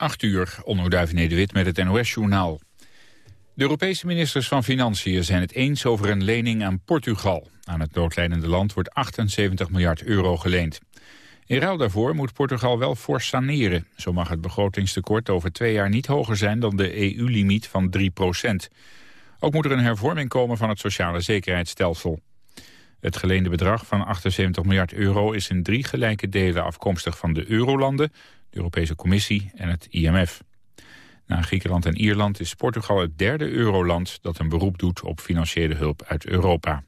8 uur, onderduif Nederwit met het NOS-journaal. De Europese ministers van Financiën zijn het eens over een lening aan Portugal. Aan het noodlijdende land wordt 78 miljard euro geleend. In ruil daarvoor moet Portugal wel fors saneren. Zo mag het begrotingstekort over twee jaar niet hoger zijn dan de EU-limiet van 3 procent. Ook moet er een hervorming komen van het sociale zekerheidsstelsel. Het geleende bedrag van 78 miljard euro is in drie gelijke delen afkomstig van de eurolanden, de Europese Commissie en het IMF. Na Griekenland en Ierland is Portugal het derde euroland dat een beroep doet op financiële hulp uit Europa.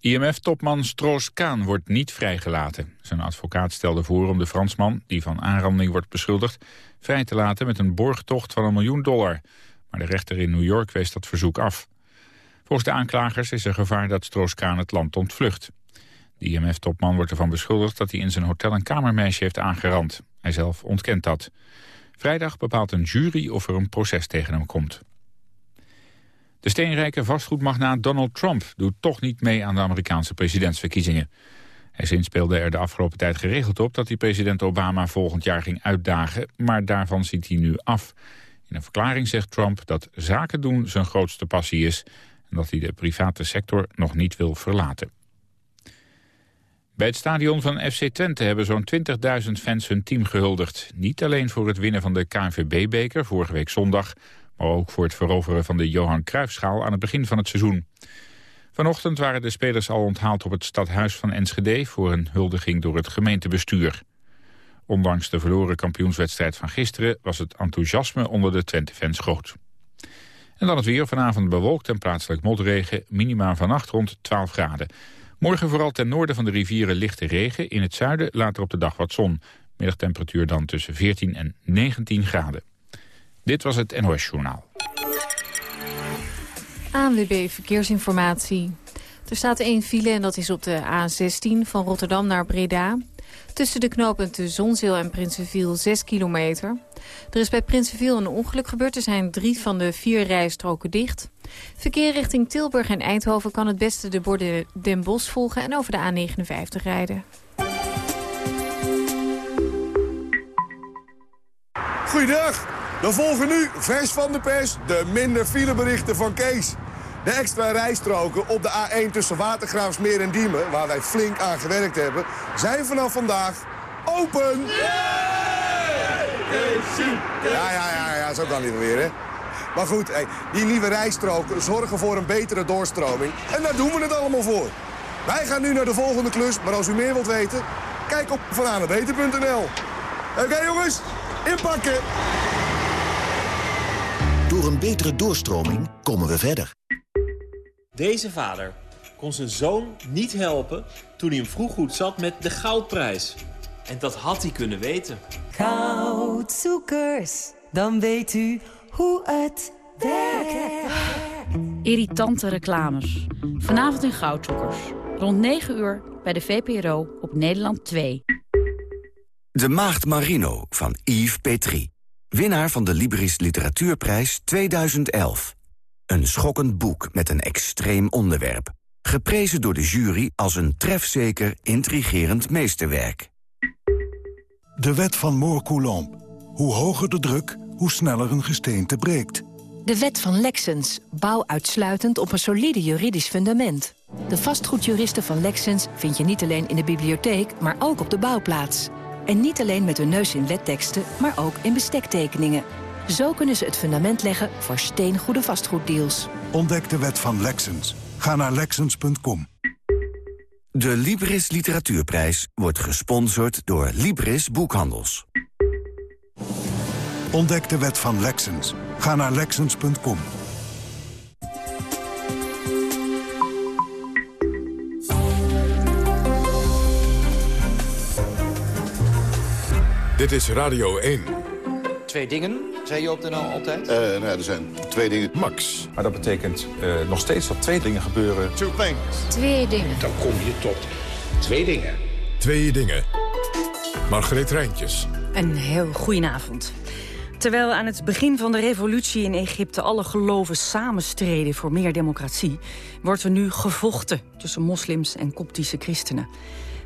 IMF-topman Stroos-Kaan wordt niet vrijgelaten. Zijn advocaat stelde voor om de Fransman, die van aanranding wordt beschuldigd, vrij te laten met een borgtocht van een miljoen dollar. Maar de rechter in New York wees dat verzoek af. Volgens de aanklagers is er gevaar dat Stroos-Kaan het land ontvlucht. De IMF-topman wordt ervan beschuldigd dat hij in zijn hotel een kamermeisje heeft aangerand. Hij zelf ontkent dat. Vrijdag bepaalt een jury of er een proces tegen hem komt. De steenrijke vastgoedmagnaat Donald Trump doet toch niet mee aan de Amerikaanse presidentsverkiezingen. Hij zinspeelde er de afgelopen tijd geregeld op dat hij president Obama volgend jaar ging uitdagen, maar daarvan ziet hij nu af. In een verklaring zegt Trump dat zaken doen zijn grootste passie is en dat hij de private sector nog niet wil verlaten. Bij het stadion van FC Twente hebben zo'n 20.000 fans hun team gehuldigd. Niet alleen voor het winnen van de KNVB-beker vorige week zondag... maar ook voor het veroveren van de Johan Cruijffschaal aan het begin van het seizoen. Vanochtend waren de spelers al onthaald op het stadhuis van Enschede... voor een huldiging door het gemeentebestuur. Ondanks de verloren kampioenswedstrijd van gisteren... was het enthousiasme onder de Twente-fans groot. En dan het weer. Vanavond bewolkt en plaatselijk motregen. Minima vannacht rond 12 graden. Morgen vooral ten noorden van de rivieren lichte regen. In het zuiden later op de dag wat zon. Middagtemperatuur dan tussen 14 en 19 graden. Dit was het NOS Journaal. ANWB Verkeersinformatie. Er staat één file en dat is op de A16 van Rotterdam naar Breda. Tussen de knooppunten Zonzeel en Prinsenviel 6 kilometer. Er is bij Prinsenviel een ongeluk gebeurd. Er zijn drie van de vier rijstroken dicht. Verkeer richting Tilburg en Eindhoven kan het beste de borden Den Bosch volgen... en over de A59 rijden. Goeiedag, we volgen nu vers van de pers de minder fileberichten van Kees. De extra rijstroken op de A1 tussen Watergraafsmeer en Diemen... waar wij flink aan gewerkt hebben, zijn vanaf vandaag open. Ja, ja, ja, ja, zo kan niet weer, hè. Maar goed, die nieuwe rijstroken zorgen voor een betere doorstroming. En daar doen we het allemaal voor. Wij gaan nu naar de volgende klus, maar als u meer wilt weten... kijk op vananebeter.nl. Oké jongens, inpakken! Door een betere doorstroming komen we verder. Deze vader kon zijn zoon niet helpen toen hij hem vroeg goed zat met de goudprijs. En dat had hij kunnen weten. Goudzoekers, dan weet u hoe het werkt. Irritante reclames. Vanavond in Goudzoekers. Rond 9 uur bij de VPRO op Nederland 2. De Maagd Marino van Yves Petrie. Winnaar van de Libris Literatuurprijs 2011. Een schokkend boek met een extreem onderwerp. Geprezen door de jury als een trefzeker, intrigerend meesterwerk. De wet van Moore-Coulomb. Hoe hoger de druk, hoe sneller een gesteente breekt. De wet van Lexens. Bouw uitsluitend op een solide juridisch fundament. De vastgoedjuristen van Lexens vind je niet alleen in de bibliotheek, maar ook op de bouwplaats. En niet alleen met hun neus in wetteksten, maar ook in bestektekeningen. Zo kunnen ze het fundament leggen voor steengoede vastgoeddeals. Ontdek de wet van Lexens. Ga naar Lexens.com. De Libris Literatuurprijs wordt gesponsord door Libris Boekhandels. Ontdek de wet van Lexens. Ga naar Lexens.com. Dit is Radio 1. Twee dingen, zei je op de NL altijd? Uh, nou, er zijn twee dingen. Max. Maar dat betekent uh, nog steeds dat twee dingen gebeuren. Two things. Twee dingen. Dan kom je tot twee dingen. Twee dingen. Margreet Rijntjes. Een heel goedenavond. Terwijl aan het begin van de revolutie in Egypte alle geloven samenstreden voor meer democratie, wordt er nu gevochten tussen moslims en koptische christenen.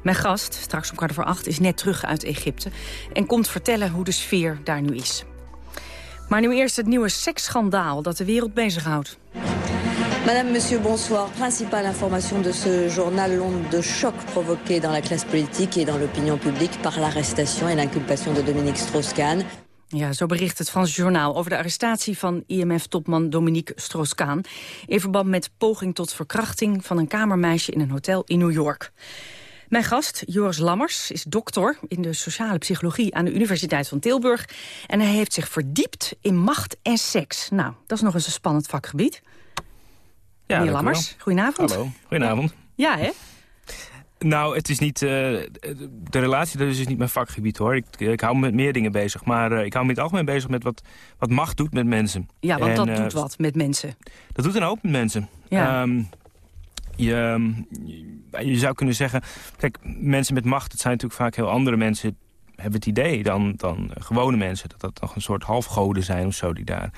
Mijn gast, straks om kwart voor acht, is net terug uit Egypte... en komt vertellen hoe de sfeer daar nu is. Maar nu eerst het nieuwe seksschandaal dat de wereld bezighoudt. Madame, Monsieur, bonsoir. Principale information de ce journal, l'onde de choc provoquée dans la classe politique et dans l'opinion publique par l'arrestation et l'inculpation de Dominique Strauss-Kahn. Ja, zo bericht het Franse Journaal over de arrestatie van IMF-topman Dominique Strauss-Kahn... in verband met poging tot verkrachting van een kamermeisje in een hotel in New York. Mijn gast, Joris Lammers, is doctor in de sociale psychologie aan de Universiteit van Tilburg. En hij heeft zich verdiept in macht en seks. Nou, dat is nog eens een spannend vakgebied. Ja, Meneer Lammers, goedenavond. Hallo, goedenavond. Ja, hè? Nou, het is niet, uh, de relatie dat is dus niet mijn vakgebied hoor. Ik, ik hou me met meer dingen bezig. Maar uh, ik hou me in het algemeen bezig met wat, wat macht doet met mensen. Ja, want en, dat uh, doet wat met mensen. Dat doet een hoop met mensen. Ja. Um, je, je zou kunnen zeggen... Kijk, mensen met macht, het zijn natuurlijk vaak heel andere mensen... hebben het idee dan, dan gewone mensen. Dat dat nog een soort halfgoden zijn of zo die daar...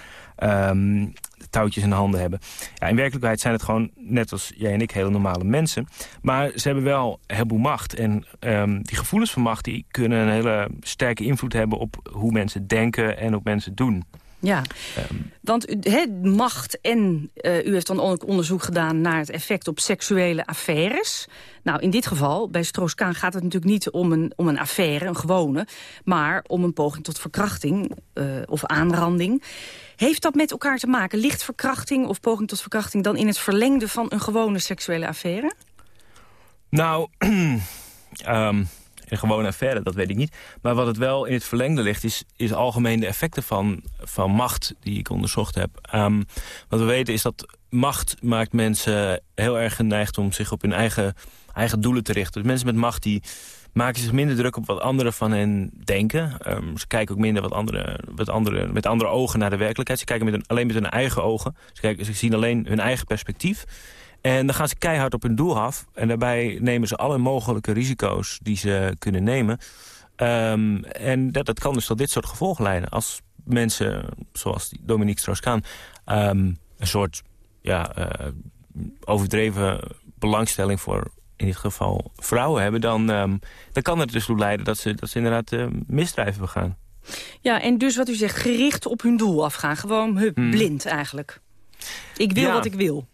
De touwtjes in de handen hebben. Ja, in werkelijkheid zijn het gewoon, net als jij en ik, hele normale mensen. Maar ze hebben wel een heleboel macht. En um, die gevoelens van macht die kunnen een hele sterke invloed hebben... op hoe mensen denken en op mensen doen. Ja, um, want he, macht en uh, u heeft dan ook onderzoek gedaan... naar het effect op seksuele affaires. Nou, in dit geval, bij Stroos-Kaan gaat het natuurlijk niet om een, om een affaire, een gewone... maar om een poging tot verkrachting uh, of aanranding... Heeft dat met elkaar te maken? Ligt verkrachting of poging tot verkrachting dan in het verlengde van een gewone seksuele affaire? Nou, um, een gewone affaire, dat weet ik niet. Maar wat het wel in het verlengde ligt, is, is algemeen de effecten van, van macht die ik onderzocht heb. Um, wat we weten is dat macht maakt mensen heel erg geneigd om zich op hun eigen, eigen doelen te richten. Dus mensen met macht die maken zich minder druk op wat anderen van hen denken. Um, ze kijken ook minder wat andere, wat andere, met andere ogen naar de werkelijkheid. Ze kijken met alleen met hun eigen ogen. Ze, kijken, ze zien alleen hun eigen perspectief. En dan gaan ze keihard op hun doel af. En daarbij nemen ze alle mogelijke risico's die ze kunnen nemen. Um, en dat, dat kan dus tot dit soort gevolgen leiden. Als mensen, zoals Dominique Strauss-Kaan... Um, een soort ja, uh, overdreven belangstelling voor in dit geval vrouwen hebben... dan, um, dan kan het dus toe leiden dat ze, dat ze inderdaad uh, misdrijven begaan. Ja, en dus wat u zegt, gericht op hun doel afgaan. Gewoon hup, hmm. blind eigenlijk. Ik wil ja. wat ik wil.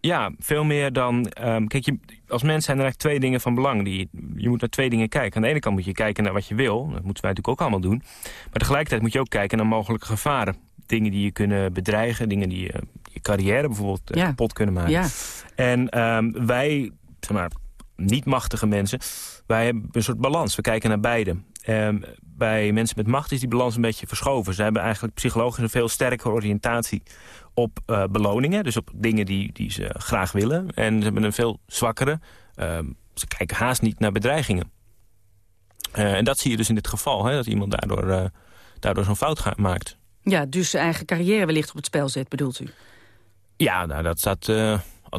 Ja, veel meer dan... Um, kijk, je, als mens zijn er eigenlijk twee dingen van belang. Die, je moet naar twee dingen kijken. Aan de ene kant moet je kijken naar wat je wil. Dat moeten wij natuurlijk ook allemaal doen. Maar tegelijkertijd moet je ook kijken naar mogelijke gevaren. Dingen die je kunnen bedreigen. Dingen die je, je carrière bijvoorbeeld ja. kapot kunnen maken. Ja. En um, wij zeg maar, niet machtige mensen, wij hebben een soort balans. We kijken naar beide. Um, bij mensen met macht is die balans een beetje verschoven. Ze hebben eigenlijk psychologisch een veel sterkere oriëntatie op uh, beloningen. Dus op dingen die, die ze graag willen. En ze hebben een veel zwakkere... Uh, ze kijken haast niet naar bedreigingen. Uh, en dat zie je dus in dit geval. Hè, dat iemand daardoor, daardoor zo'n fout maakt. Ja, dus zijn eigen carrière wellicht op het spel zet, bedoelt u? Ja, nou, dat staat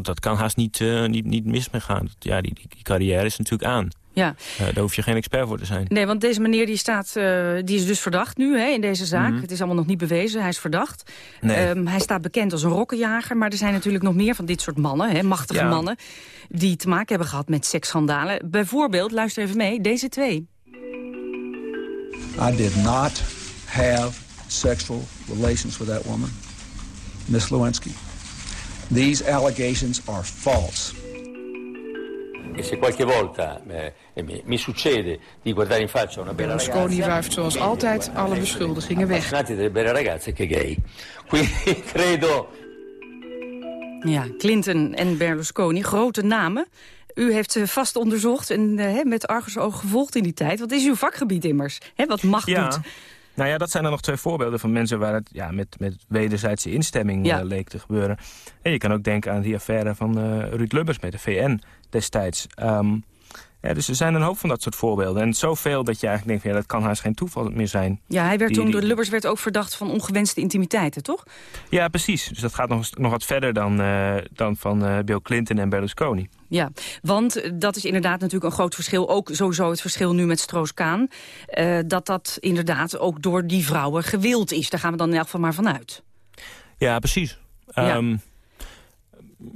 dat kan haast niet, niet, niet mis mee gaan. Ja, die, die, die, carrière is natuurlijk aan. Ja. Uh, daar hoef je geen expert voor te zijn. Nee, want deze meneer die staat, uh, die is dus verdacht nu hè, in deze zaak. Mm -hmm. Het is allemaal nog niet bewezen, hij is verdacht. Nee. Um, hij staat bekend als een rokkenjager. Maar er zijn natuurlijk nog meer van dit soort mannen, hè, machtige ja. mannen... die te maken hebben gehad met seksschandalen. Bijvoorbeeld, luister even mee, deze twee. I did not have sexual relations with that woman, Miss Lewinsky. These allegations are false. E se qualche volta eh, mi, mi, succede di guardare in faccia una bella ragazza... Berlusconi wuift zoals altijd alle beschuldigingen weg. delle belle ragazze che gay. Quindi credo... Ja, Clinton en Berlusconi, grote namen. U heeft uh, vast onderzocht en uh, met argusoog gevolgd in die tijd. Wat is uw vakgebied immers? Hè, wat macht ja. doet. Nou ja, dat zijn er nog twee voorbeelden van mensen waar het ja, met, met wederzijdse instemming ja. uh, leek te gebeuren. En je kan ook denken aan die affaire van uh, Ruud Lubbers met de VN destijds. Um, ja, dus er zijn een hoop van dat soort voorbeelden. En zoveel dat je eigenlijk denkt, van, ja, dat kan haast geen toeval meer zijn. Ja, hij werd die, toen, door Lubbers werd ook verdacht van ongewenste intimiteiten, toch? Ja, precies. Dus dat gaat nog, nog wat verder dan, uh, dan van uh, Bill Clinton en Berlusconi. Ja, want dat is inderdaad natuurlijk een groot verschil. Ook sowieso het verschil nu met Stroos-Kaan. Uh, dat dat inderdaad ook door die vrouwen gewild is. Daar gaan we dan in elk geval maar vanuit. Ja, precies. Ja. Um,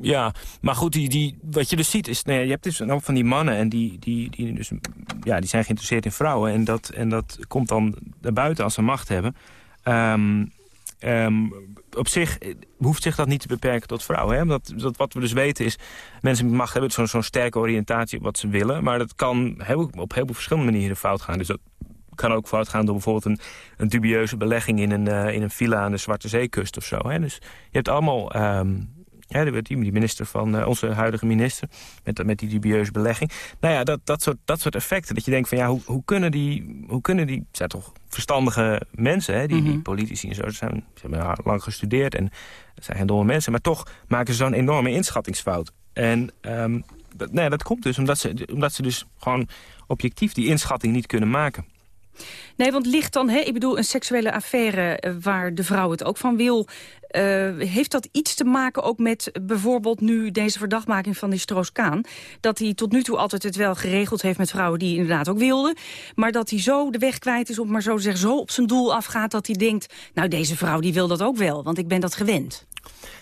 ja, maar goed, die, die, wat je dus ziet is... Nee, je hebt dus een hoop van die mannen en die, die, die, dus, ja, die zijn geïnteresseerd in vrouwen. En dat, en dat komt dan buiten als ze macht hebben. Um, um, op zich hoeft zich dat niet te beperken tot vrouwen. Hè? Dat, dat, wat we dus weten is, mensen met macht hebben zo'n zo'n sterke oriëntatie op wat ze willen. Maar dat kan op heel veel verschillende manieren fout gaan. Dus dat kan ook fout gaan door bijvoorbeeld een, dubieuze belegging in een, uh, in een villa aan de Zwarte Zeekust of zo. Hè? Dus je hebt allemaal... Um, ja, die minister van uh, onze huidige minister, met, met die dubieuze belegging. Nou ja, dat, dat, soort, dat soort effecten. Dat je denkt van ja, hoe, hoe kunnen die, hoe kunnen die, zijn toch verstandige mensen, hè, die, die mhm. politici en zo, ze, zijn, ze hebben lang gestudeerd en zijn geen domme mensen, maar toch maken ze zo'n enorme inschattingsfout. En um, dat, nee, dat komt dus omdat ze, omdat ze dus gewoon objectief die inschatting niet kunnen maken. Nee, want ligt dan, hè, ik bedoel, een seksuele affaire eh, waar de vrouw het ook van wil... Uh, heeft dat iets te maken ook met bijvoorbeeld nu deze verdachtmaking van die Stroos-Kaan? Dat hij tot nu toe altijd het wel geregeld heeft met vrouwen die inderdaad ook wilden. Maar dat hij zo de weg kwijt is, om maar zo zeggen, zo op zijn doel afgaat... dat hij denkt, nou deze vrouw die wil dat ook wel, want ik ben dat gewend.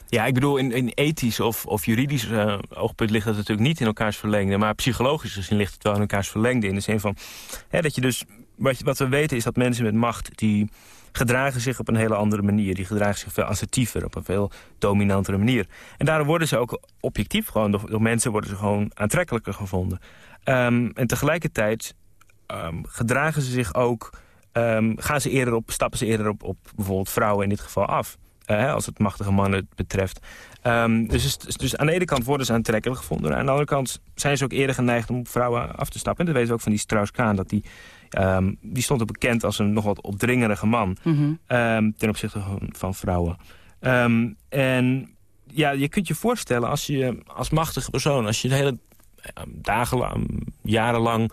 Ja, ik bedoel, in, in ethisch of, of juridisch uh, oogpunt ligt het natuurlijk niet in elkaars verlengde. Maar psychologisch gezien ligt het wel in elkaars verlengde. In de zin van hè, dat je dus wat, wat we weten is dat mensen met macht... die gedragen zich op een hele andere manier. Die gedragen zich veel assertiever, op een veel dominantere manier. En daarom worden ze ook objectief gewoon... door, mensen worden ze gewoon aantrekkelijker gevonden. Um, en tegelijkertijd um, gedragen ze zich ook... Um, gaan ze eerder op, stappen ze eerder op, op bijvoorbeeld vrouwen in dit geval af. Uh, als het machtige mannen betreft. Um, dus, dus aan de ene kant worden ze aantrekkelijk gevonden. Aan de andere kant zijn ze ook eerder geneigd om op vrouwen af te stappen. En dat weten we ook van die Strauss-Kaan. Dat die Um, die stond er bekend als een nog wat opdringerige man. Mm ten opzichte van, vrouwen. En ja, je kunt je voorstellen als je als machtige persoon... als je de hele dagenlang, jarenlang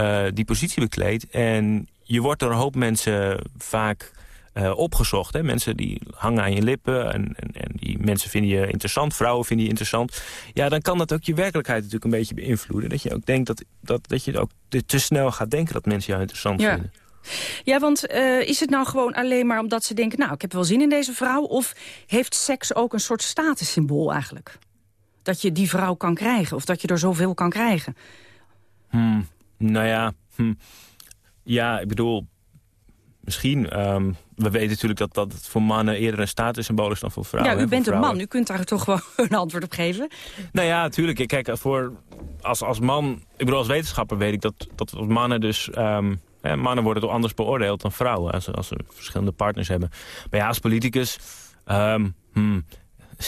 uh, die positie bekleedt... en je wordt door een hoop mensen vaak uh, opgezocht. Hè? Mensen die hangen aan je lippen en, en, en, die mensen vinden je interessant, vrouwen vinden je interessant. Ja, dan kan dat ook je werkelijkheid natuurlijk een beetje beïnvloeden. Dat je ook denkt dat, dat, dat je ook te snel gaat denken dat mensen jou interessant ja. vinden. Ja, want uh, is het nou gewoon alleen maar omdat ze denken... nou, ik heb wel zin in deze vrouw... of heeft seks ook een soort statussymbool eigenlijk? Dat je die vrouw kan krijgen of dat je er zoveel kan krijgen? Hmm, nou ja, hmm. ja, ik bedoel, misschien. Um, we weten natuurlijk dat, dat voor mannen eerder een statussymbool is dan voor vrouwen. Ja, u bent een man, u kunt daar toch wel een antwoord op geven. Nou ja, natuurlijk. Kijk, voor, als, als man, ik bedoel als wetenschapper weet ik dat, dat mannen dus... Um, mannen worden toch anders beoordeeld dan vrouwen als, als ze verschillende partners hebben. Maar ja, als politicus... Um, hmm,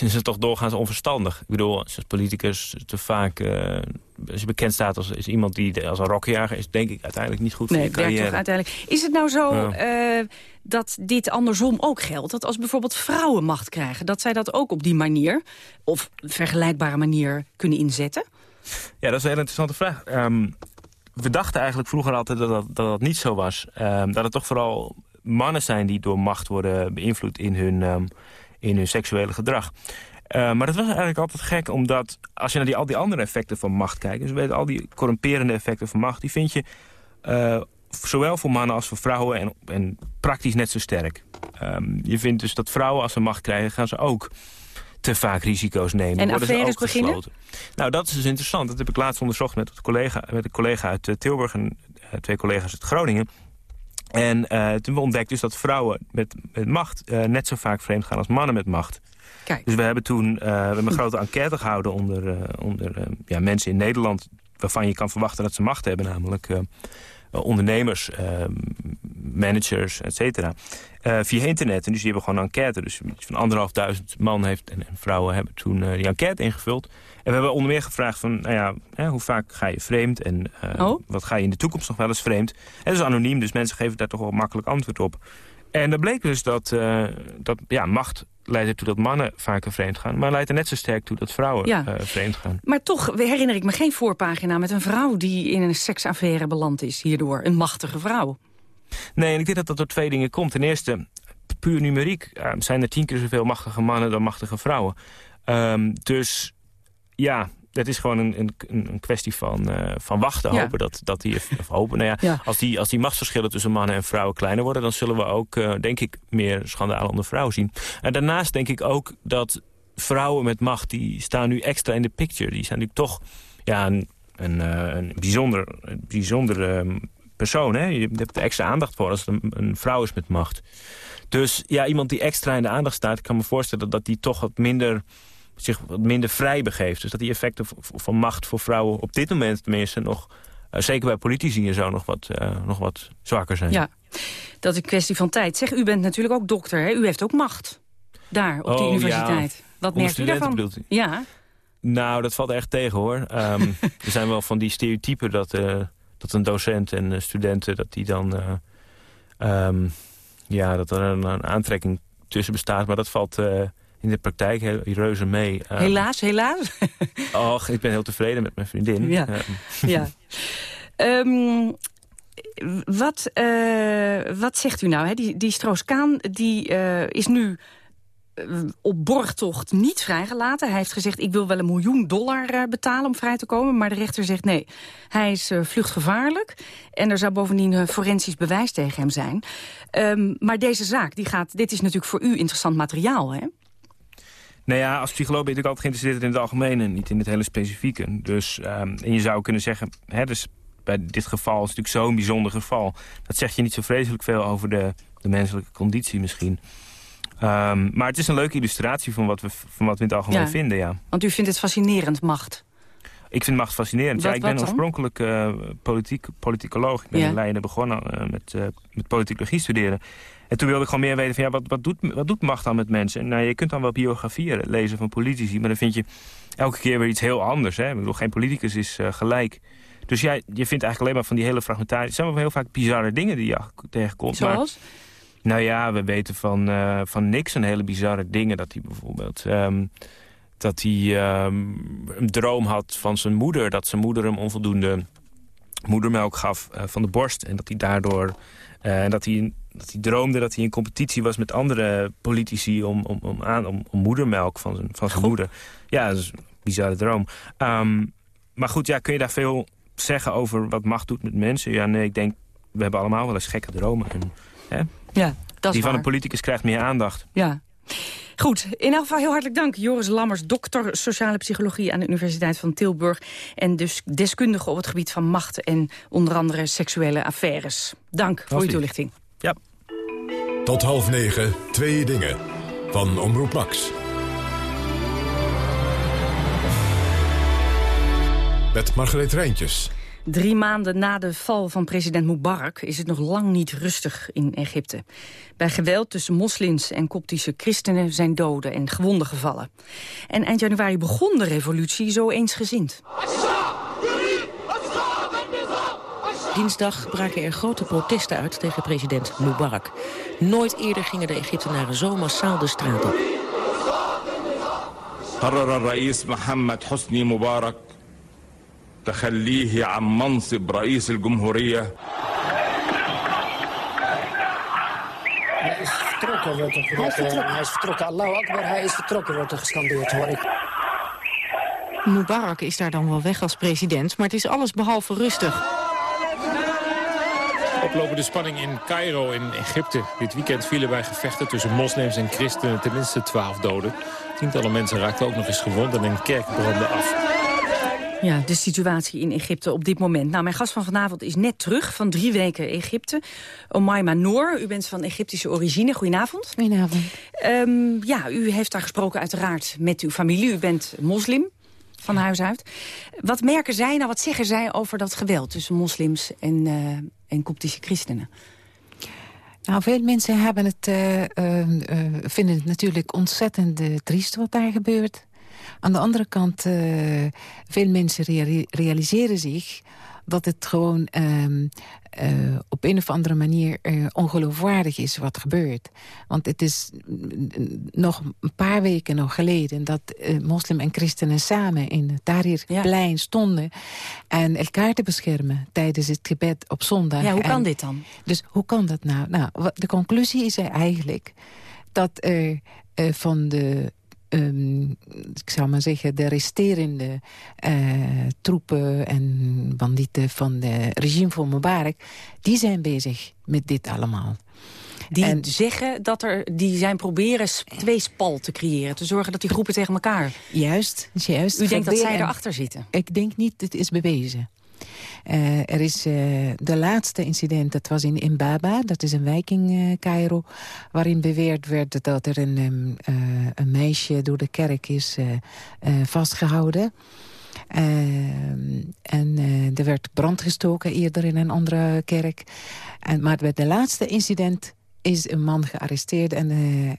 is het toch doorgaans onverstandig. Ik bedoel, als politicus te vaak... Uh, als je bekend staat als is iemand die als een rokkenjager is... denk ik uiteindelijk niet goed nee, voor je carrière. Toch uiteindelijk. Is het nou zo uh, dat dit andersom ook geldt? Dat als bijvoorbeeld vrouwen macht krijgen... dat zij dat ook op die manier, of vergelijkbare manier, kunnen inzetten? Ja, dat is een hele interessante vraag. Um, we dachten eigenlijk vroeger altijd dat dat, dat, dat niet zo was. Um, dat het toch vooral mannen zijn die door macht worden beïnvloed in hun... Um, in hun seksuele gedrag. Uh, maar dat was eigenlijk altijd gek, omdat als je naar die, al die andere effecten van macht kijkt... dus weet al die corrumperende effecten van macht... die vind je uh, zowel voor mannen als voor vrouwen en, en praktisch net zo sterk. Um, je vindt dus dat vrouwen als ze macht krijgen... gaan ze ook te vaak risico's nemen. En worden affaires beginnen? Nou, dat is dus interessant. Dat heb ik laatst onderzocht met, een collega, met een collega uit uh, Tilburg... en twee collega's uit Groningen... En uh, toen we ontdekt dus dat vrouwen met, met macht uh, net zo vaak vreemd gaan als mannen met macht. Kijk. Dus we hebben toen uh, we hebben een grote enquête gehouden onder, onder ja, mensen in Nederland... waarvan je kan verwachten dat ze macht hebben, namelijk ondernemers, managers, et cetera. via internet. En dus die hebben gewoon een enquête. Dus van anderhalf duizend man heeft, en, en vrouwen hebben toen die enquête ingevuld. En we hebben onder meer gevraagd van, nou ja, hè, hoe vaak ga je vreemd en oh. wat ga je in de toekomst nog wel eens vreemd. Dat is anoniem, dus mensen geven daar toch wel makkelijk antwoord op. En dan bleek dus dat, uh, dat ja, macht leidt ertoe dat mannen vaker vreemd gaan. Maar leidt er net zo sterk toe dat vrouwen ja. uh, vreemd gaan. Maar toch herinner ik me geen voorpagina met een vrouw die in een seksaffaire beland is hierdoor. Een machtige vrouw. Nee, en ik denk dat dat door twee dingen komt. Ten eerste, puur numeriek zijn er tien keer zoveel machtige mannen dan machtige vrouwen. Um, dus ja, het is gewoon een, een, een kwestie van, uh, van wachten. Hopen dat, dat die, of hopen, nou ja, ja, Als, die, als die machtsverschillen tussen mannen en vrouwen kleiner worden... dan zullen we ook, uh, denk ik, meer schandalen onder vrouwen zien. En daarnaast denk ik ook dat vrouwen met macht die staan nu extra in de picture. Die zijn natuurlijk toch ja, een, een, eh, een bijzonder, een bijzonder ehm, persoon. Hè? Je hebt er extra aandacht voor als het een, een, vrouw is met macht. Dus ja, iemand die extra in de aandacht staat... ik kan me voorstellen dat die toch wat minder, zich wat minder vrij begeeft. Dus dat die effecten van macht voor vrouwen op dit moment tenminste nog... Uh, zeker bij politici en zo nog wat, uh, nog wat zwakker zijn. Ja, dat is een kwestie van tijd. Zeg, u bent natuurlijk ook dokter, hè? U heeft ook macht. Daar, op die oh, universiteit. Ja. Wat merkt u daarvan? Bedoelt u? Ja. Nou, dat valt echt tegen, hoor. Um, er zijn wel van die stereotypen dat, uh, dat een docent en studenten... dat die dan... Um, ja, dat er een, een, aantrekking tussen bestaat. Maar dat valt in de praktijk heel, reuze mee. Um, helaas, helaas. Och, ik ben heel tevreden met mijn vriendin. Ja, ja. Um, wat, wat zegt u nou? Hè? Die, die Stroos-Kaan die, is nu op borgtocht niet vrijgelaten. Hij heeft gezegd, ik wil wel een miljoen dollar betalen om vrij te komen. Maar de rechter zegt nee, hij is vluchtgevaarlijk. En er zou bovendien forensisch bewijs tegen hem zijn. Um, maar deze zaak, die gaat, dit is natuurlijk voor u interessant materiaal, hè? Nou ja, als psycholoog ben je natuurlijk altijd geïnteresseerd in het algemene... en niet in het hele specifieke. Dus, um, en je zou kunnen zeggen, hè, dus bij dit geval is het natuurlijk zo'n bijzonder geval. Dat zegt je niet zo vreselijk veel over de, de menselijke conditie misschien. Um, maar het is een leuke illustratie van wat we, van wat we in het algemeen ja, vinden, ja. Want u vindt het fascinerend, macht? Ik vind macht fascinerend. Wat, ja, ik ben oorspronkelijk uh, politiek, politicoloog. Ik ben Ja. in Leiden begonnen uh, met, uh, met politicologie studeren. En toen wilde ik gewoon meer weten van ja, wat, wat, doet, wat doet macht dan met mensen? En, nou, je kunt dan wel biografieën lezen van politici, maar dan vind je elke keer weer iets heel anders. Hè? Ik bedoel, geen politicus is uh, gelijk. Dus ja, je vindt eigenlijk alleen maar van die hele fragmentatie. Het zijn wel heel vaak bizarre dingen die je tegenkomt. Zoals? Maar, nou ja, we weten van, uh, van Nixon hele bizarre dingen. Dat hij bijvoorbeeld... Um, dat hij um, een droom had van zijn moeder. Dat zijn moeder hem onvoldoende moedermelk gaf uh, van de borst. En dat hij daardoor... Uh, dat, hij, dat hij droomde dat hij in competitie was met andere politici... om, om, om, aan, om, om moedermelk van zijn, van zijn moeder. Ja, dat is een bizarre droom. Um, maar goed, ja, kun je daar veel zeggen over wat macht doet met mensen? Ja, nee, ik denk, we hebben allemaal wel eens gekke dromen. En, hè? Ja, dat is Die van een politicus krijgt meer aandacht. Ja. Goed, in elk geval heel hartelijk dank. Joris Lammers, dokter sociale psychologie aan de Universiteit van Tilburg... en dus deskundige op het gebied van macht en onder andere seksuele affaires. Dank voor uw toelichting. Ja. Tot half negen, twee dingen. Van Omroep Max. Met Margreet Rijntjes. Drie maanden na de val van president Mubarak is het nog lang niet rustig in Egypte. Bij geweld tussen moslims en koptische christenen zijn doden en gewonden gevallen. En eind januari begon de revolutie zo eensgezind. Dinsdag braken er grote protesten uit tegen president Mubarak. Nooit eerder gingen de Egyptenaren zo massaal de straat op. Mubarak تخليه عن منصب رئيس الجمهورية Hij is vertrokken, wordt er Hij is geroepen. vertrokken. Hij is vertrokken. Allahu Akbar, hij is vertrokken, wordt er gescandeerd, hoor ik. Mubarak is daar dan wel weg als president, maar het is alles behalve rustig. Oplopende spanning in Cairo in Egypte. Dit weekend vielen bij gevechten tussen moslims en christenen tenminste twaalf doden. Tientallen mensen raakten ook nog eens gewond en een kerk brandde af. Ja, de situatie in Egypte op dit moment. Nou, mijn gast van vanavond is net terug van drie weken Egypte. Omaima Noor, u bent van Egyptische origine. Goedenavond. Goedenavond. Um, ja, u heeft daar gesproken uiteraard met uw familie. U bent moslim van huis uit. Wat merken zij nou, wat zeggen zij over dat geweld tussen moslims en, uh, en koptische christenen? Nou, veel mensen hebben het, uh, uh, vinden het natuurlijk ontzettend triest wat daar gebeurt. Aan de andere kant, uh, veel mensen rea realiseren zich dat het gewoon um, uh, op een of andere manier uh, ongeloofwaardig is wat gebeurt. Want het is nog een paar weken nog geleden... dat moslim en christenen samen in het Tahrirplein ja. stonden... en elkaar te beschermen tijdens het gebed op zondag. Ja, hoe kan en, dit dan? Dus hoe kan dat nou? Nou, de conclusie is eigenlijk dat er van de ehm, ik zou maar zeggen, de resterende troepen en bandieten van het regime van Mubarak, die zijn bezig met dit allemaal. Die en, zeggen dat er, die zijn proberen tweespal te creëren. Te zorgen dat die groepen tegen elkaar... Juist, juist. U denkt dat zij erachter zitten? Ik denk niet, het is bewezen. Uh, er is uh, de laatste incident, dat was in Imbaba, dat is een wijk in uh, Cairo... waarin beweerd werd dat er een, um, een meisje door de kerk is vastgehouden... En er werd brand gestoken eerder in een andere kerk. En, maar bij de laatste incident is een man gearresteerd en, uh,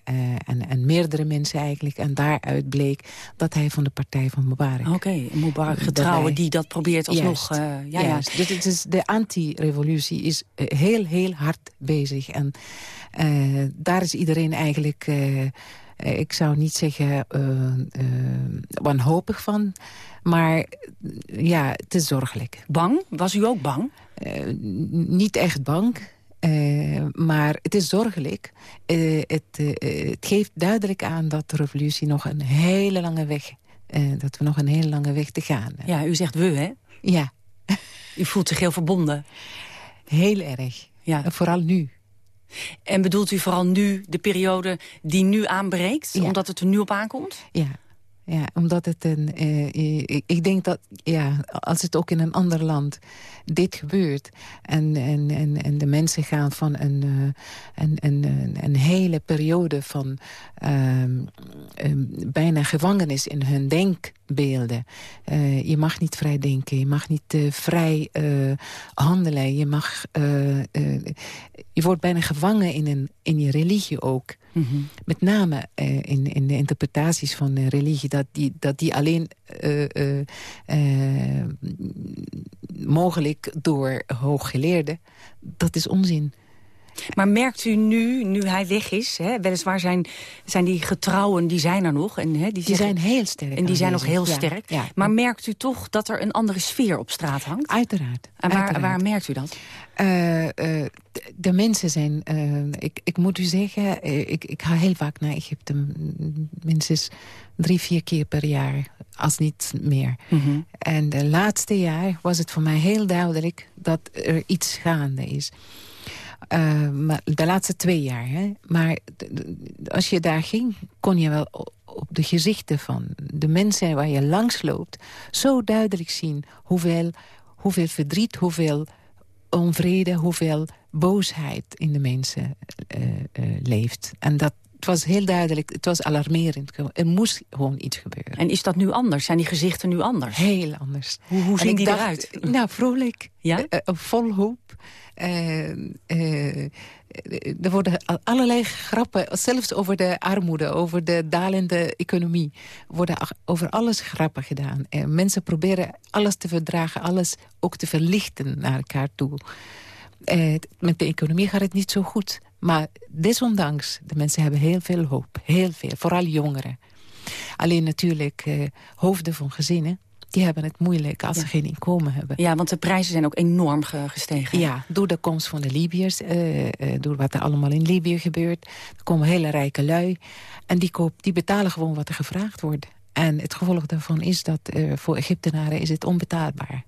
en, en, meerdere mensen eigenlijk. En daaruit bleek dat hij van de partij van Mubarak... Oké, okay, Mubarak getrouwen die dat probeert alsnog... Juist, uh, ja, juist. Ja. Dus het is, de anti-revolutie is heel, heel hard bezig. En daar is iedereen eigenlijk... ik zou niet zeggen wanhopig van... Maar ja, het is zorgelijk. Bang? Was u ook bang? niet echt bang. Uh, maar het is zorgelijk. Uh, het, uh, het, geeft duidelijk aan dat de revolutie nog een hele lange weg... dat we nog een hele lange weg te gaan hebben. Ja, u zegt we, hè? Ja. U voelt zich heel verbonden. Heel erg. Ja. vooral nu. En bedoelt u vooral nu de periode die nu aanbreekt? Ja. Omdat het er nu op aankomt? Ja, ja, omdat het een... Uh, ik, denk dat, ja, als het ook in een ander land dit gebeurt... en, en, en, en de mensen gaan van een, uh, een, een, een, hele periode van uh, bijna gevangenis in hun denkbeelden. Uh, je mag niet vrij denken, je mag niet vrij handelen. Je, mag, je wordt bijna gevangen in, een, in je religie ook. Mm -hmm. Met name in, in de interpretaties van de religie... dat die, dat die alleen mogelijk door hooggeleerden... dat is onzin. Maar merkt u nu, nu hij weg is... Hè, weliswaar zijn, zijn die getrouwen, die zijn er nog. En, hè, die, die zijn heel sterk. En die zijn nog heel sterk. Ja, Maar merkt u toch dat er een andere sfeer op straat hangt? Uiteraard. En waar, uiteraard. waar merkt u dat? Uh, uh, de, de, mensen zijn... Uh, ik, ik moet u zeggen, ik, ik ga heel vaak naar Egypte. Minstens drie, vier keer per jaar. Als niet meer. Mm -hmm. En de laatste jaar was het voor mij heel duidelijk... dat er iets gaande is. Uh, maar de laatste twee jaar. Hè? Maar als je daar ging, kon je wel op de gezichten van de mensen waar je langs loopt... zo duidelijk zien hoeveel, hoeveel verdriet, hoeveel onvrede... hoeveel boosheid in de mensen uh, uh, leeft. En dat het was heel duidelijk, het was alarmerend. Er moest gewoon iets gebeuren. En is dat nu anders? Zijn die gezichten nu anders? Heel anders. Hoe, hoe zien die dacht, eruit? Nou, vrolijk. Ja? Uh, vol hoop. Uh, uh, er worden allerlei grappen, zelfs over de armoede, over de dalende economie. worden over alles grappen gedaan. Mensen proberen alles te verdragen, alles ook te verlichten naar elkaar toe. met de economie gaat het niet zo goed. Maar desondanks, de mensen hebben heel veel hoop. Heel veel, vooral jongeren. Alleen natuurlijk hoofden van gezinnen die hebben het moeilijk als ja. ze geen inkomen hebben. Ja, want de prijzen zijn ook enorm gestegen. Ja, door de komst van de Libiërs, uh, uh, door wat er allemaal in Libië gebeurt. Er komen hele rijke lui en die, koop, die betalen gewoon wat er gevraagd wordt. En het gevolg daarvan is dat uh, voor Egyptenaren is het onbetaalbaar.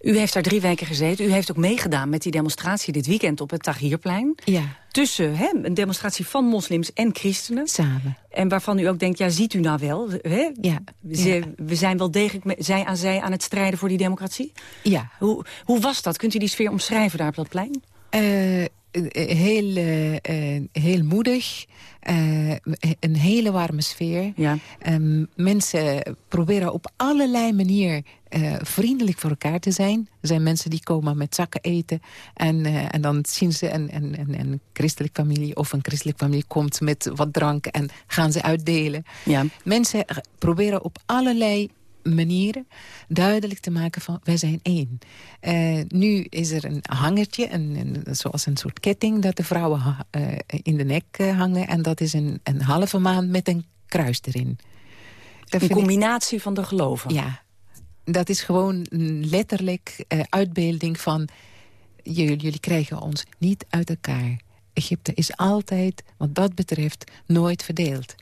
U heeft daar drie weken gezeten. U heeft ook meegedaan met die demonstratie dit weekend op het Tahrirplein. Ja. Tussen hè, een demonstratie van moslims en christenen. Samen. En waarvan u ook denkt, ja, ziet u nou wel? Hè? Ja. Ze, ja. We zijn wel degelijk zij aan zij aan het strijden voor die democratie? Ja. Hoe, hoe was dat? Kunt u die sfeer omschrijven daar op dat plein? Uh, heel, uh, heel moedig. Uh, een hele warme sfeer. Ja. Um, mensen proberen op allerlei manieren uh, vriendelijk voor elkaar te zijn. Er zijn mensen die komen met zakken eten. En, uh, en dan zien ze een, een, een, een christelijke familie of een christelijke familie komt met wat drank en gaan ze uitdelen. Ja. Mensen proberen op allerlei manieren duidelijk te maken van wij zijn één. Uh, nu is er een hangertje, een, een, zoals een soort ketting... dat de vrouwen uh, in de nek uh, hangen. En dat is een, een halve maan met een kruis erin. Dat een combinatie ik... van de geloven? Ja. Dat is gewoon letterlijk uitbeelding van... Jullie, jullie krijgen ons niet uit elkaar. Egypte is altijd, wat dat betreft, nooit verdeeld.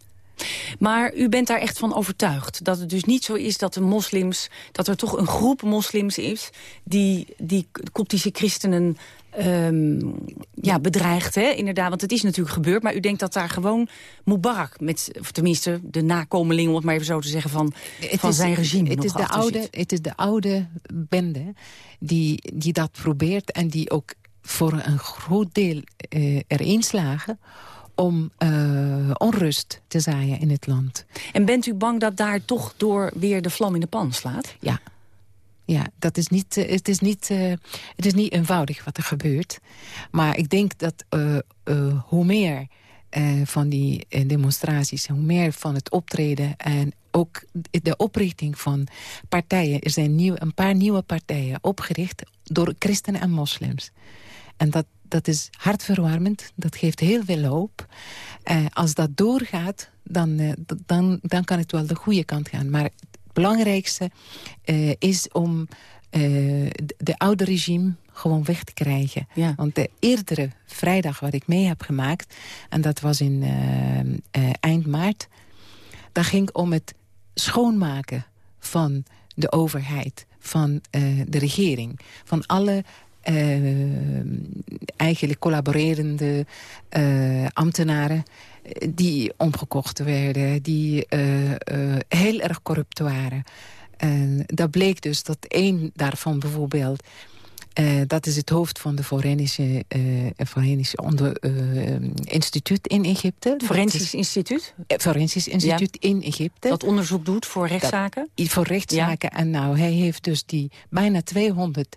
Maar u bent daar echt van overtuigd? Dat het dus niet zo is dat de moslims... dat er toch een groep moslims is... die, die koptische christenen um, ja, bedreigt, hè? inderdaad. Want het is natuurlijk gebeurd. Maar u denkt dat daar gewoon Mubarak... met, of tenminste de nakomeling, om het maar even zo te zeggen... van, van is, zijn regime het is, de oude, het is de oude bende die, die dat probeert... en die ook voor een groot deel uh, erin slagen om uh, onrust te zaaien in het land. En bent u bang dat daar toch door weer de vlam in de pan slaat? Ja. Ja, dat is niet, uh, het, is niet, uh, het is niet eenvoudig wat er gebeurt. Maar ik denk dat hoe meer van die demonstraties... hoe meer van het optreden en ook de oprichting van partijen... er zijn nieuw, een paar nieuwe partijen opgericht door christenen en moslims. En dat, dat is hartverwarmend. Dat geeft heel veel hoop. Als dat doorgaat, dan, dan, dan kan het wel de goede kant gaan. Maar belangrijkste uh, is om de oude regime gewoon weg te krijgen. Ja. Want de eerdere vrijdag wat ik mee heb gemaakt... en dat was in eind maart... dat ging om het schoonmaken van de overheid van de regering. Van alle uh, eigenlijk collaborerende uh, ambtenaren die omgekocht werden, die uh, heel erg corrupt waren. En dat bleek dus dat één daarvan bijvoorbeeld... dat is het hoofd van de Forensische, Forensisch onder, instituut in Egypte. Forensisch instituut? Forensisch instituut in Egypte. Dat onderzoek doet voor rechtszaken? Dat, voor rechtszaken. Ja. En nou, hij heeft dus die bijna 200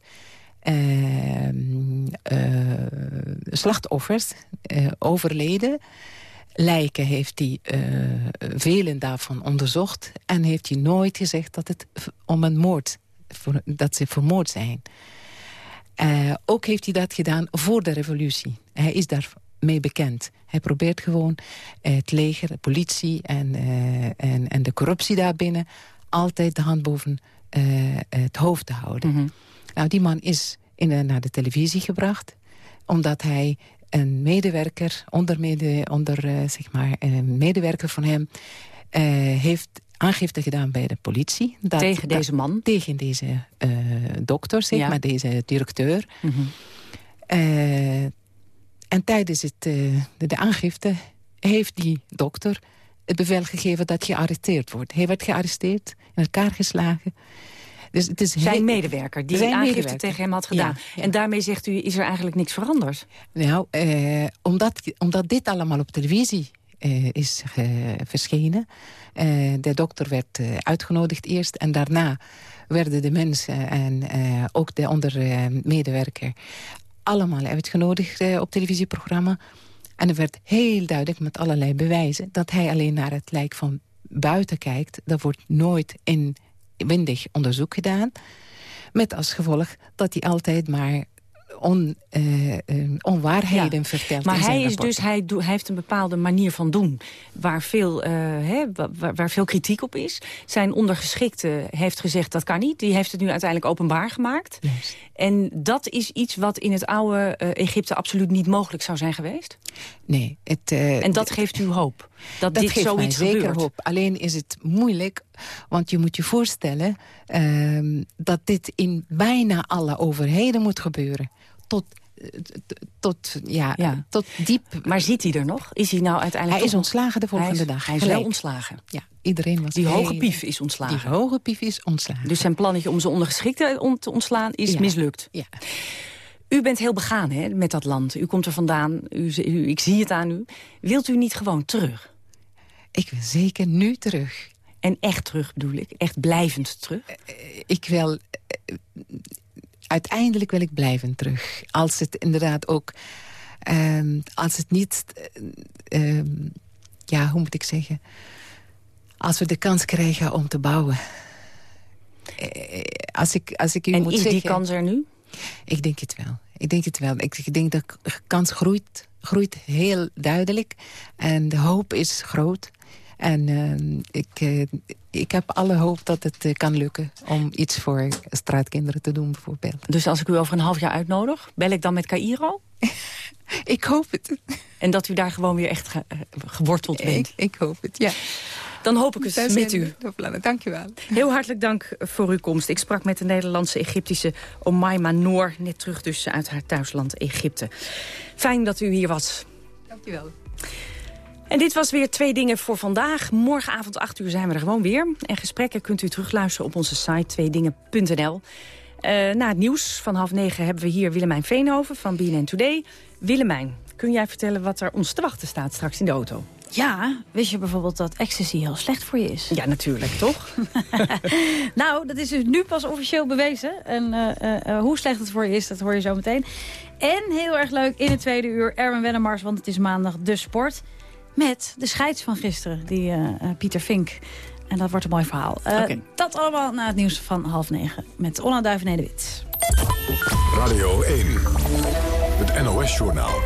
uh, uh, slachtoffers, overleden. Lijken heeft hij velen daarvan onderzocht. En heeft hij nooit gezegd dat het om een moord, dat ze vermoord zijn. ook heeft hij dat gedaan voor de revolutie. Hij is daarmee bekend. Hij probeert gewoon het leger, de politie en, en, en de corruptie daarbinnen... altijd de hand boven het hoofd te houden. Mm -hmm. Nou, die man is in naar de televisie gebracht. Omdat hij een medewerker, onder, mede, onder uh, zeg maar, een medewerker van hem... Uh, heeft aangifte gedaan bij de politie. Dat, tegen deze man? tegen deze uh, dokter, zeg ja. maar, deze directeur. Mm -hmm. en tijdens het, de, de aangifte heeft die dokter het bevel gegeven dat gearresteerd wordt. Hij werd gearresteerd, in elkaar geslagen... Dus het is zijn medewerker, die zijn aangifte medewerker. tegen hem had gedaan. Ja, ja. En daarmee zegt u, is er eigenlijk niks veranderd? Nou, eh, omdat, omdat dit allemaal op televisie uh, is uh, verschenen. Uh, de dokter werd uitgenodigd eerst en daarna werden de mensen en ook de andere medewerker allemaal uitgenodigd op televisieprogramma. En er werd heel duidelijk met allerlei bewijzen dat hij alleen naar het lijk van buiten kijkt. Dat wordt nooit in windig onderzoek gedaan. Met als gevolg dat hij altijd maar on, uh, uh, onwaarheden ja. vertelt. Maar hij, is dus, hij, hij, heeft een bepaalde manier van doen... waar veel, uh, hè, waar, waar, veel kritiek op is. Zijn ondergeschikte heeft gezegd dat kan niet. Die heeft het nu uiteindelijk openbaar gemaakt. Yes. En dat is iets wat in het oude Egypte absoluut niet mogelijk zou zijn geweest? Nee. Het, en dat geeft u hoop? Dat, dat dit geeft zoiets mij zeker gebeurt. hoop. Alleen is het moeilijk, want je moet je voorstellen... Uh, dat dit in bijna alle overheden moet gebeuren. Tot tot, ja, ja, tot diep... Maar ziet hij er nog? Is hij nou uiteindelijk... Hij is ontslagen de volgende hij is, dag. Hij is Gelijk. wel ontslagen? Ja, iedereen was... Die hoge pief is ontslagen? Die hoge pief is ontslagen. Dus zijn plannetje om zijn ondergeschikte te ontslaan is ja. mislukt? Ja. U bent heel begaan hè, met dat land. U komt er vandaan, u, u, ik zie het aan u. Wilt u niet gewoon terug? Ik wil zeker nu terug. En echt terug bedoel ik? Echt blijvend terug? Uh, ik wil... Uh, uiteindelijk wil ik blijven terug. Als het inderdaad ook... Uh, als het niet... Uh, ja, hoe moet ik zeggen? Als we de kans krijgen om te bouwen. Als ik, als ik u en moet is zeggen, die kans er nu? Ik denk het wel. Ik denk het wel. Ik, ik denk dat de kans groeit, groeit heel duidelijk. En de hoop is groot. En uh, ik, uh, ik heb alle hoop dat het uh, kan lukken om iets voor straatkinderen te doen bijvoorbeeld. Dus als ik u over een half jaar uitnodig, bel ik dan met Cairo? ik hoop het. En dat u daar gewoon weer echt ge- eh, geworteld bent. Ik, ik hoop het, ja. Dan hoop ik het met u. Dank u wel. Heel hartelijk dank voor uw komst. Ik sprak met de Nederlandse Egyptische Omaima Noor... net terug dus uit haar thuisland Egypte. Fijn dat u hier was. Dank u wel. En dit was weer Twee Dingen voor vandaag. Morgenavond 8 uur zijn we er gewoon weer. En gesprekken kunt u terugluisteren op onze site tweedingen.nl. Eh na het nieuws van half negen hebben we hier Willemijn Veenhoven van BNN Today. Willemijn, kun jij vertellen wat er ons te wachten staat straks in de auto? Ja, wist je bijvoorbeeld dat ecstasy heel slecht voor je is? Ja, natuurlijk, toch? nou, dat is dus nu pas officieel bewezen. En eh, eh, hoe slecht het voor je is, dat hoor je zo meteen. En heel erg leuk, in het tweede uur Erwin Wennemars, want het is maandag de sport. Met de scheids van gisteren, die eh, eh, Pieter Vink. En dat wordt een mooi verhaal. Eh. Dat allemaal na het nieuws van half negen. Met Onna Duiven-Nederwit. Radio 1, het NOS-journaal.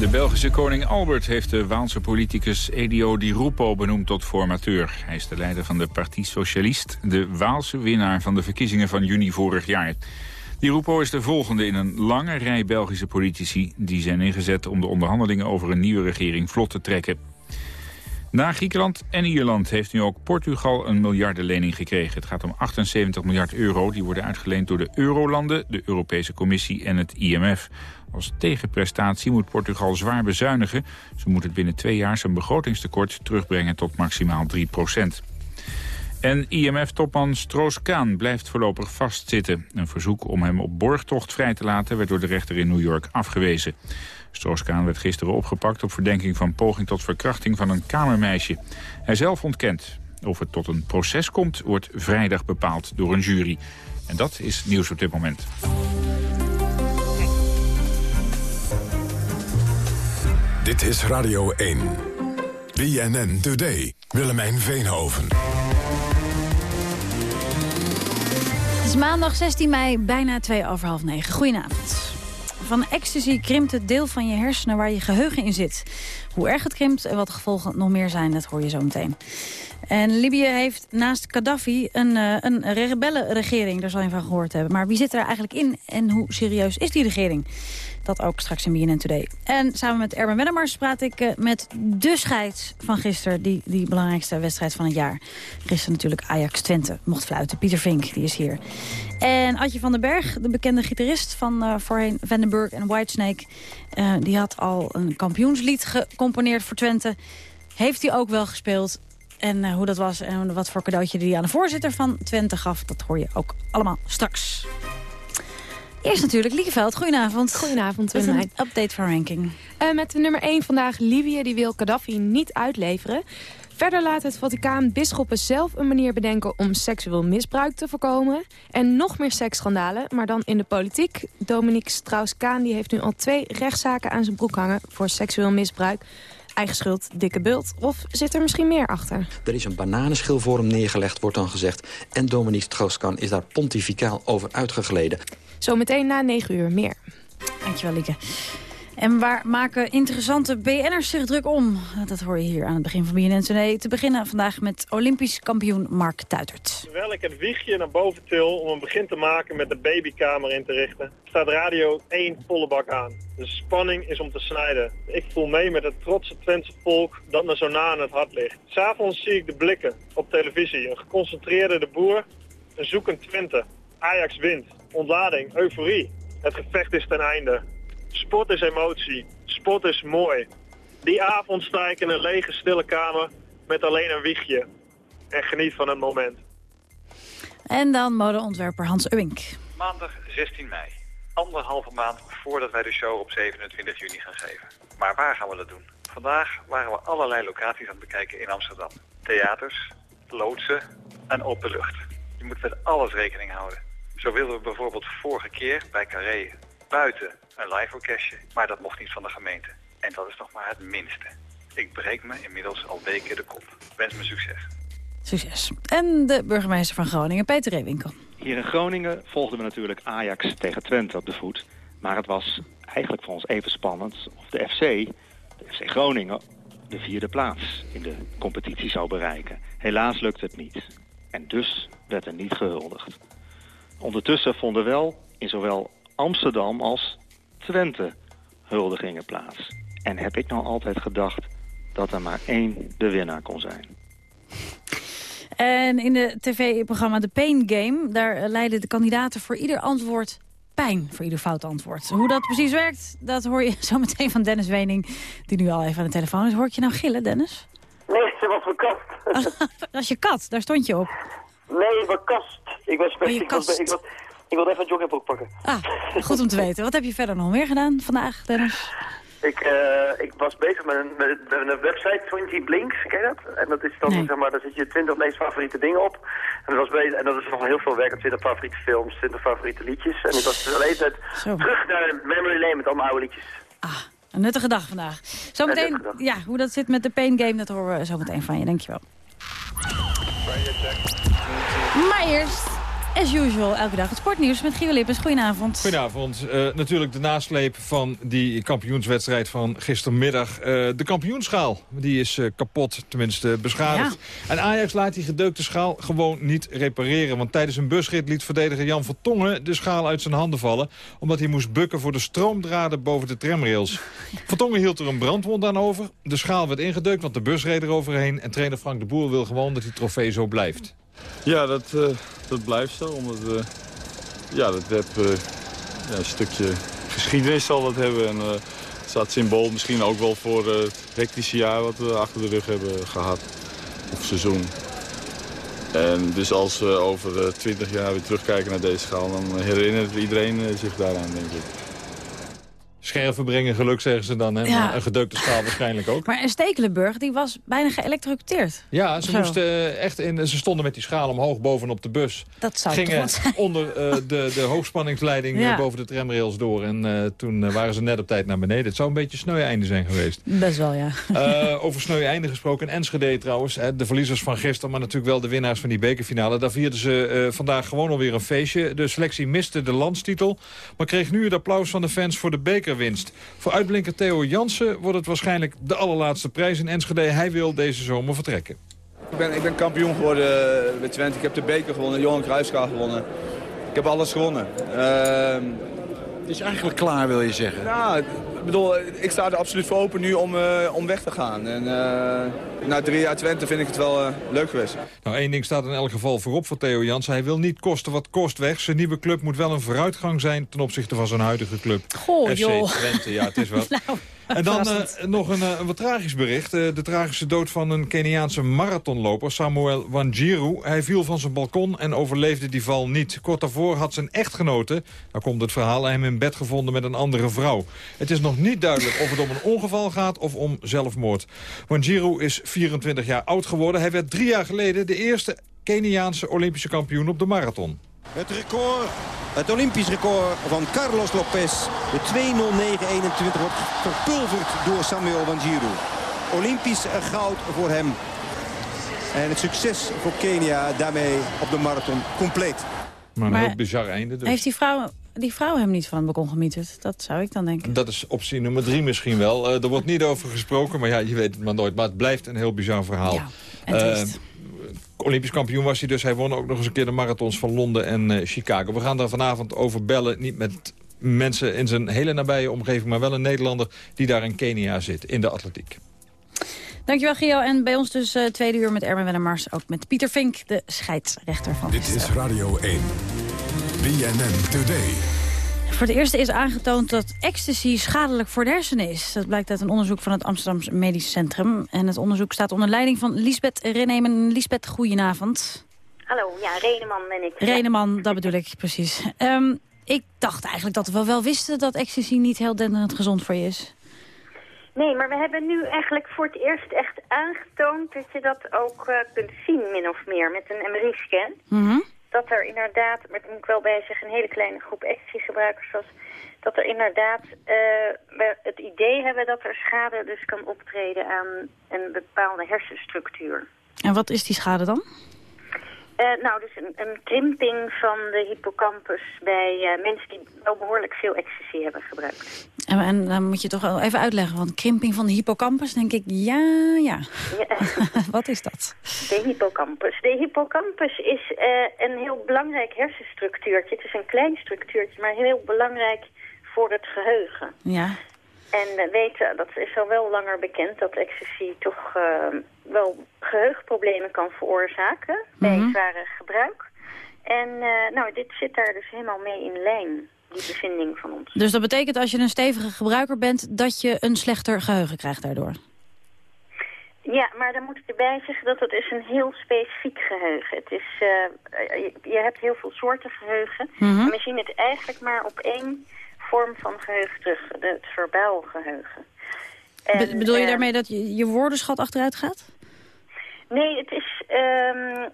De Belgische koning Albert heeft de Waalse politicus Elio Di Rupo benoemd tot formateur. Hij is de leider van de Parti Socialist, de Waalse winnaar van de verkiezingen van juni vorig jaar. Di Rupo is de volgende in een lange rij Belgische politici... die zijn ingezet om de onderhandelingen over een nieuwe regering vlot te trekken. Na Griekenland en Ierland heeft nu ook Portugal een miljardenlening gekregen. Het gaat om 78 miljard euro. Die worden uitgeleend door de Eurolanden, de Europese Commissie en het IMF. Als tegenprestatie moet Portugal zwaar bezuinigen. Ze moet het binnen twee jaar zijn begrotingstekort terugbrengen tot maximaal 3 procent. En IMF-topman Stroos-Kaan blijft voorlopig vastzitten. Een verzoek om hem op borgtocht vrij te laten werd door de rechter in New York afgewezen. Stroos-Kaan werd gisteren opgepakt op verdenking van poging tot verkrachting van een kamermeisje. Hij zelf ontkent. Of het tot een proces komt, wordt vrijdag bepaald door een jury. En dat is nieuws op dit moment. Dit is Radio 1. BNN Today. Willemijn Veenhoven. Is maandag 16 mei, bijna twee over half negen. Goedenavond. Van ecstasy krimpt het deel van je hersenen waar je geheugen in zit. Hoe erg het krimpt en wat de gevolgen nog meer zijn, dat hoor je zo meteen. En Libië heeft naast Gaddafi een, uh, een rebellenregering, daar zal je van gehoord hebben. Maar wie zit er eigenlijk in en hoe serieus is die regering? Dat ook straks in BNN Today. En samen met Erben Wennemars praat ik uh, met de scheids van gisteren. Die, die belangrijkste wedstrijd van het jaar. Gisteren natuurlijk Ajax-Twente mocht fluiten. Pieter Vink, die is hier. En Adje van den Berg, de bekende gitarist van uh, voorheen Vandenberg en Whitesnake. Uh, die had al een kampioenslied gecomponeerd voor Twente. Heeft hij ook wel gespeeld. En hoe dat was en wat voor cadeautje die aan de voorzitter van Twente gaf... dat hoor je ook allemaal straks. Eerst natuurlijk Liekeveld. Goedenavond. Goedenavond, Met een update van ranking. Uh, met de nummer 1 vandaag Libië. Die wil Gaddafi niet uitleveren. Verder laat het Vaticaan bisschoppen zelf een manier bedenken om seksueel misbruik te voorkomen. En nog meer seksschandalen, maar dan in de politiek. Dominique Strauss-Kaan heeft nu al twee rechtszaken aan zijn broek hangen voor seksueel misbruik. Eigen schuld, dikke bult. Of zit er misschien meer achter? Er is een bananenschil voor hem neergelegd, wordt dan gezegd. En Dominique Strauss-Kaan is daar pontificaal over uitgegleden. Zometeen na 9 uur meer. Dankjewel, Lieke. En waar maken interessante BN'ers zich druk om? Dat hoor je hier aan het begin van BNN Today. Te beginnen vandaag met Olympisch kampioen Mark Tuitert. Terwijl ik het wiegje naar boven til om een begin te maken met de babykamer in te richten... staat radio 1 volle bak aan. De spanning is om te snijden. Ik voel mee met het trotse Twentse volk dat me zo na aan het hart ligt. S'avonds zie ik de blikken op televisie. Een geconcentreerde de boer, een zoekend Twente. Ajax wint. Ontlading, euforie. Het gevecht is ten einde. Sport is emotie. Sport is mooi. Die avond sta ik in een lege, stille kamer met alleen een wiegje. En geniet van het moment. En dan modeontwerper Hans Uwink. Maandag 16 mei. Anderhalve maand voordat wij de show op 27 juni gaan geven. Maar waar gaan we dat doen? Vandaag waren we allerlei locaties aan het bekijken in Amsterdam. Theaters, loodsen en open lucht. Je moet met alles rekening houden. Zo wilden we bijvoorbeeld vorige keer bij Carré buiten een live orkestje, maar dat mocht niet van de gemeente. En dat is nog maar het minste. Ik breek me inmiddels al weken de kop. Wens me succes. Succes. En de burgemeester van Groningen, Peter Reewinkel. Hier in Groningen volgden we natuurlijk Ajax tegen Twente op de voet. Maar het was eigenlijk voor ons even spannend of de FC, de FC Groningen, de vierde plaats in de competitie zou bereiken. Helaas lukte het niet. En dus werd er niet gehuldigd. Ondertussen vonden wel in zowel Amsterdam als Twente huldigingen plaats. En heb ik nou altijd gedacht dat er maar één de winnaar kon zijn. En in de tv-programma The Pain Game... daar leiden de kandidaten voor ieder antwoord pijn voor ieder fout antwoord. Hoe dat precies werkt, dat hoor je zo meteen van Dennis Wening... die nu al even aan de telefoon is. Hoor ik je nou gillen, Dennis? Nee, ze was mijn kast. Dat is je kat, daar stond je op. Nee, mijn kast. Ik was, Oh, je ik, was, kast. ik, was, ik wilde even een joggingbroek pakken. Ah, goed om te weten. Wat heb je verder nog meer gedaan vandaag, Dennis? Ik, eh, ik was bezig met een, met, met een website, 20 Blinks, ken je dat? En dat is dan, zeg maar, daar zet je 20 meest favoriete dingen op. En dat, was bezig, en dat is nog heel veel werk, 20 favoriete films, 20 favoriete liedjes. En ik was de hele tijd terug naar Memory Lane met allemaal oude liedjes. Een nuttige dag vandaag. Zometeen, ja, hoe dat zit met de Pain Game, dat horen we zo meteen van je. Dankjewel. Maar eerst, as usual, elke dag het sportnieuws met Gio Lippens. Goedenavond. Goedenavond. Eh, natuurlijk de nasleep van die kampioenswedstrijd van gistermiddag. Eh, de kampioenschaal, die is eh, kapot, tenminste beschadigd. En Ajax laat die gedeukte schaal gewoon niet repareren. Want tijdens een busrit liet verdediger Jan Vertongen de schaal uit zijn handen vallen. Omdat hij moest bukken voor de stroomdraden boven de tramrails. Vertongen hield er een brandwond aan over. De schaal werd ingedeukt, want de bus reed er overheen. En trainer Frank de Boer wil gewoon dat die trofee zo blijft. Ja, dat, eh, dat blijft zo. Omdat we, ja, dat heb, eh, een stukje geschiedenis zal dat hebben. En eh, het staat symbool misschien ook wel voor het hectische jaar wat we achter de rug hebben gehad. Of seizoen. En dus als we over twintig jaar weer terugkijken naar deze schaal... dan herinnert iedereen zich daaraan, denk ik. Scherven brengen geluk, zeggen ze dan. Hè? Ja. Een gedeukte schaal waarschijnlijk ook. Maar Stekelenburg, die was bijna geëlectrocuteerd. Ja, ze, moesten eh, echt in, ze stonden met die schaal omhoog bovenop de bus. Dat zou Gingen onder eh, de, de hoogspanningsleiding Ja. eh, boven de tramrails door. En toen waren ze net op tijd naar beneden. Het zou een beetje sneu einde zijn geweest. Best wel, ja. Over sneu einde gesproken. Enschede trouwens, hè, de verliezers van gisteren... maar natuurlijk wel de winnaars van die bekerfinale. Daar vierden ze vandaag gewoon alweer een feestje. De selectie miste de landstitel... maar kreeg nu het applaus van de fans voor de bekerwinst. Voor uitblinker Theo Jansen wordt het waarschijnlijk de allerlaatste prijs in Enschede. Hij wil deze zomer vertrekken. Ik ben, ik ben kampioen geworden eh, met Twente. Ik heb de beker gewonnen, de Johan Cruijffschaal gewonnen. Ik heb alles gewonnen. Ehm, Het is eigenlijk klaar, wil je zeggen? nou, ik bedoel, ik sta er absoluut voor open nu om, eh, om weg te gaan. En eh, na drie jaar Twente vind ik het wel eh, leuk geweest. Nou, één ding staat in elk geval voorop voor Theo Jansen. Hij wil niet kosten wat kost weg. Zijn nieuwe club moet wel een vooruitgang zijn ten opzichte van zijn huidige club. Goh, FC joh. Twente, ja, het is wel... Nou, En dan eh, nog een, eh, een wat tragisch bericht. Eh, de tragische dood van een Keniaanse marathonloper, Samuel Wanjiru. Hij viel van zijn balkon en overleefde die val niet. Kort daarvoor had zijn echtgenote, daar komt het verhaal... hem in bed gevonden met een andere vrouw. Het is nog niet duidelijk of het om een ongeval gaat of om zelfmoord. Wanjiru is 24 jaar oud geworden. Hij werd drie jaar geleden de eerste Keniaanse Olympische kampioen op de marathon. Het record, het Olympisch record van Carlos Lopez. De 2.09.21 wordt verpulverd door Samuel Wanjiru. Olympisch goud voor hem. En het succes voor Kenia daarmee op de marathon compleet. Maar een Maar heel bizar einde. Dus. Heeft die vrouw, die vrouw hem niet van het balkon gemieterd? Dat zou ik dan denken. Dat is optie nummer drie misschien wel. Eh, er wordt niet over gesproken, maar ja, je weet het maar nooit. Maar het blijft een heel bizar verhaal. Ja, en Eh. Olympisch kampioen was hij dus. Hij won ook nog eens een keer de marathons van Londen en eh, Chicago. We gaan daar vanavond over bellen. Niet met mensen in zijn hele nabije omgeving... maar wel een Nederlander die daar in Kenia zit, in de atletiek. Dankjewel, Gio. En bij ons dus eh, tweede uur met Erwin Wennemars. Ook met Pieter Vink, de scheidsrechter van Dit is Radio 1. BNN Today. Voor het eerst is aangetoond dat ecstasy schadelijk voor de hersenen is. Dat blijkt uit een onderzoek van het Amsterdamse Medisch Centrum. En het onderzoek staat onder leiding van Lisbeth Renemen. Lisbeth, goedenavond. Hallo, ja, Reneman ben ik. Reneman, dat bedoel ik precies. Ehm, ik dacht eigenlijk dat we wel wisten dat ecstasy niet heel denderend gezond voor je is. Nee, maar we hebben nu eigenlijk voor het eerst echt aangetoond dat je dat ook eh, kunt zien, min of meer, met een MRI-scan. Mhm. Dat er inderdaad, maar dat moet ik wel bij zeggen, een hele kleine groep ecstasy-gebruikers was, dat er inderdaad we het idee hebben dat er schade dus kan optreden aan een bepaalde hersenstructuur. En wat is die schade dan? Eh, nou, dus een, een krimping van de hippocampus bij eh, mensen die wel behoorlijk veel ecstasy hebben gebruikt. En, en dan moet je toch wel even uitleggen, want krimping van de hippocampus, denk ik, ja, ja. Ja. wat is dat? De hippocampus. De hippocampus is eh, een heel belangrijk hersenstructuurtje. Het is een klein structuurtje, maar heel belangrijk voor het geheugen. Ja. En we weten, dat is al wel langer bekend, dat ecstasy toch uh, wel geheugenproblemen kan veroorzaken bij Mhm. zware gebruik. En uh, nou, dit zit daar dus helemaal mee in lijn, die bevinding van ons. Dus dat betekent als je een stevige gebruiker bent... dat je een slechter geheugen krijgt daardoor? Ja, maar dan moet ik erbij zeggen dat het is een heel specifiek geheugen. Het is, uh, je, je, hebt heel veel soorten geheugen. Mhm. En we zien het eigenlijk maar op één vorm van geheugen terug, het verbaal geheugen. En, Be bedoel je daarmee dat je, je woordenschat achteruit gaat? Nee, het is, um,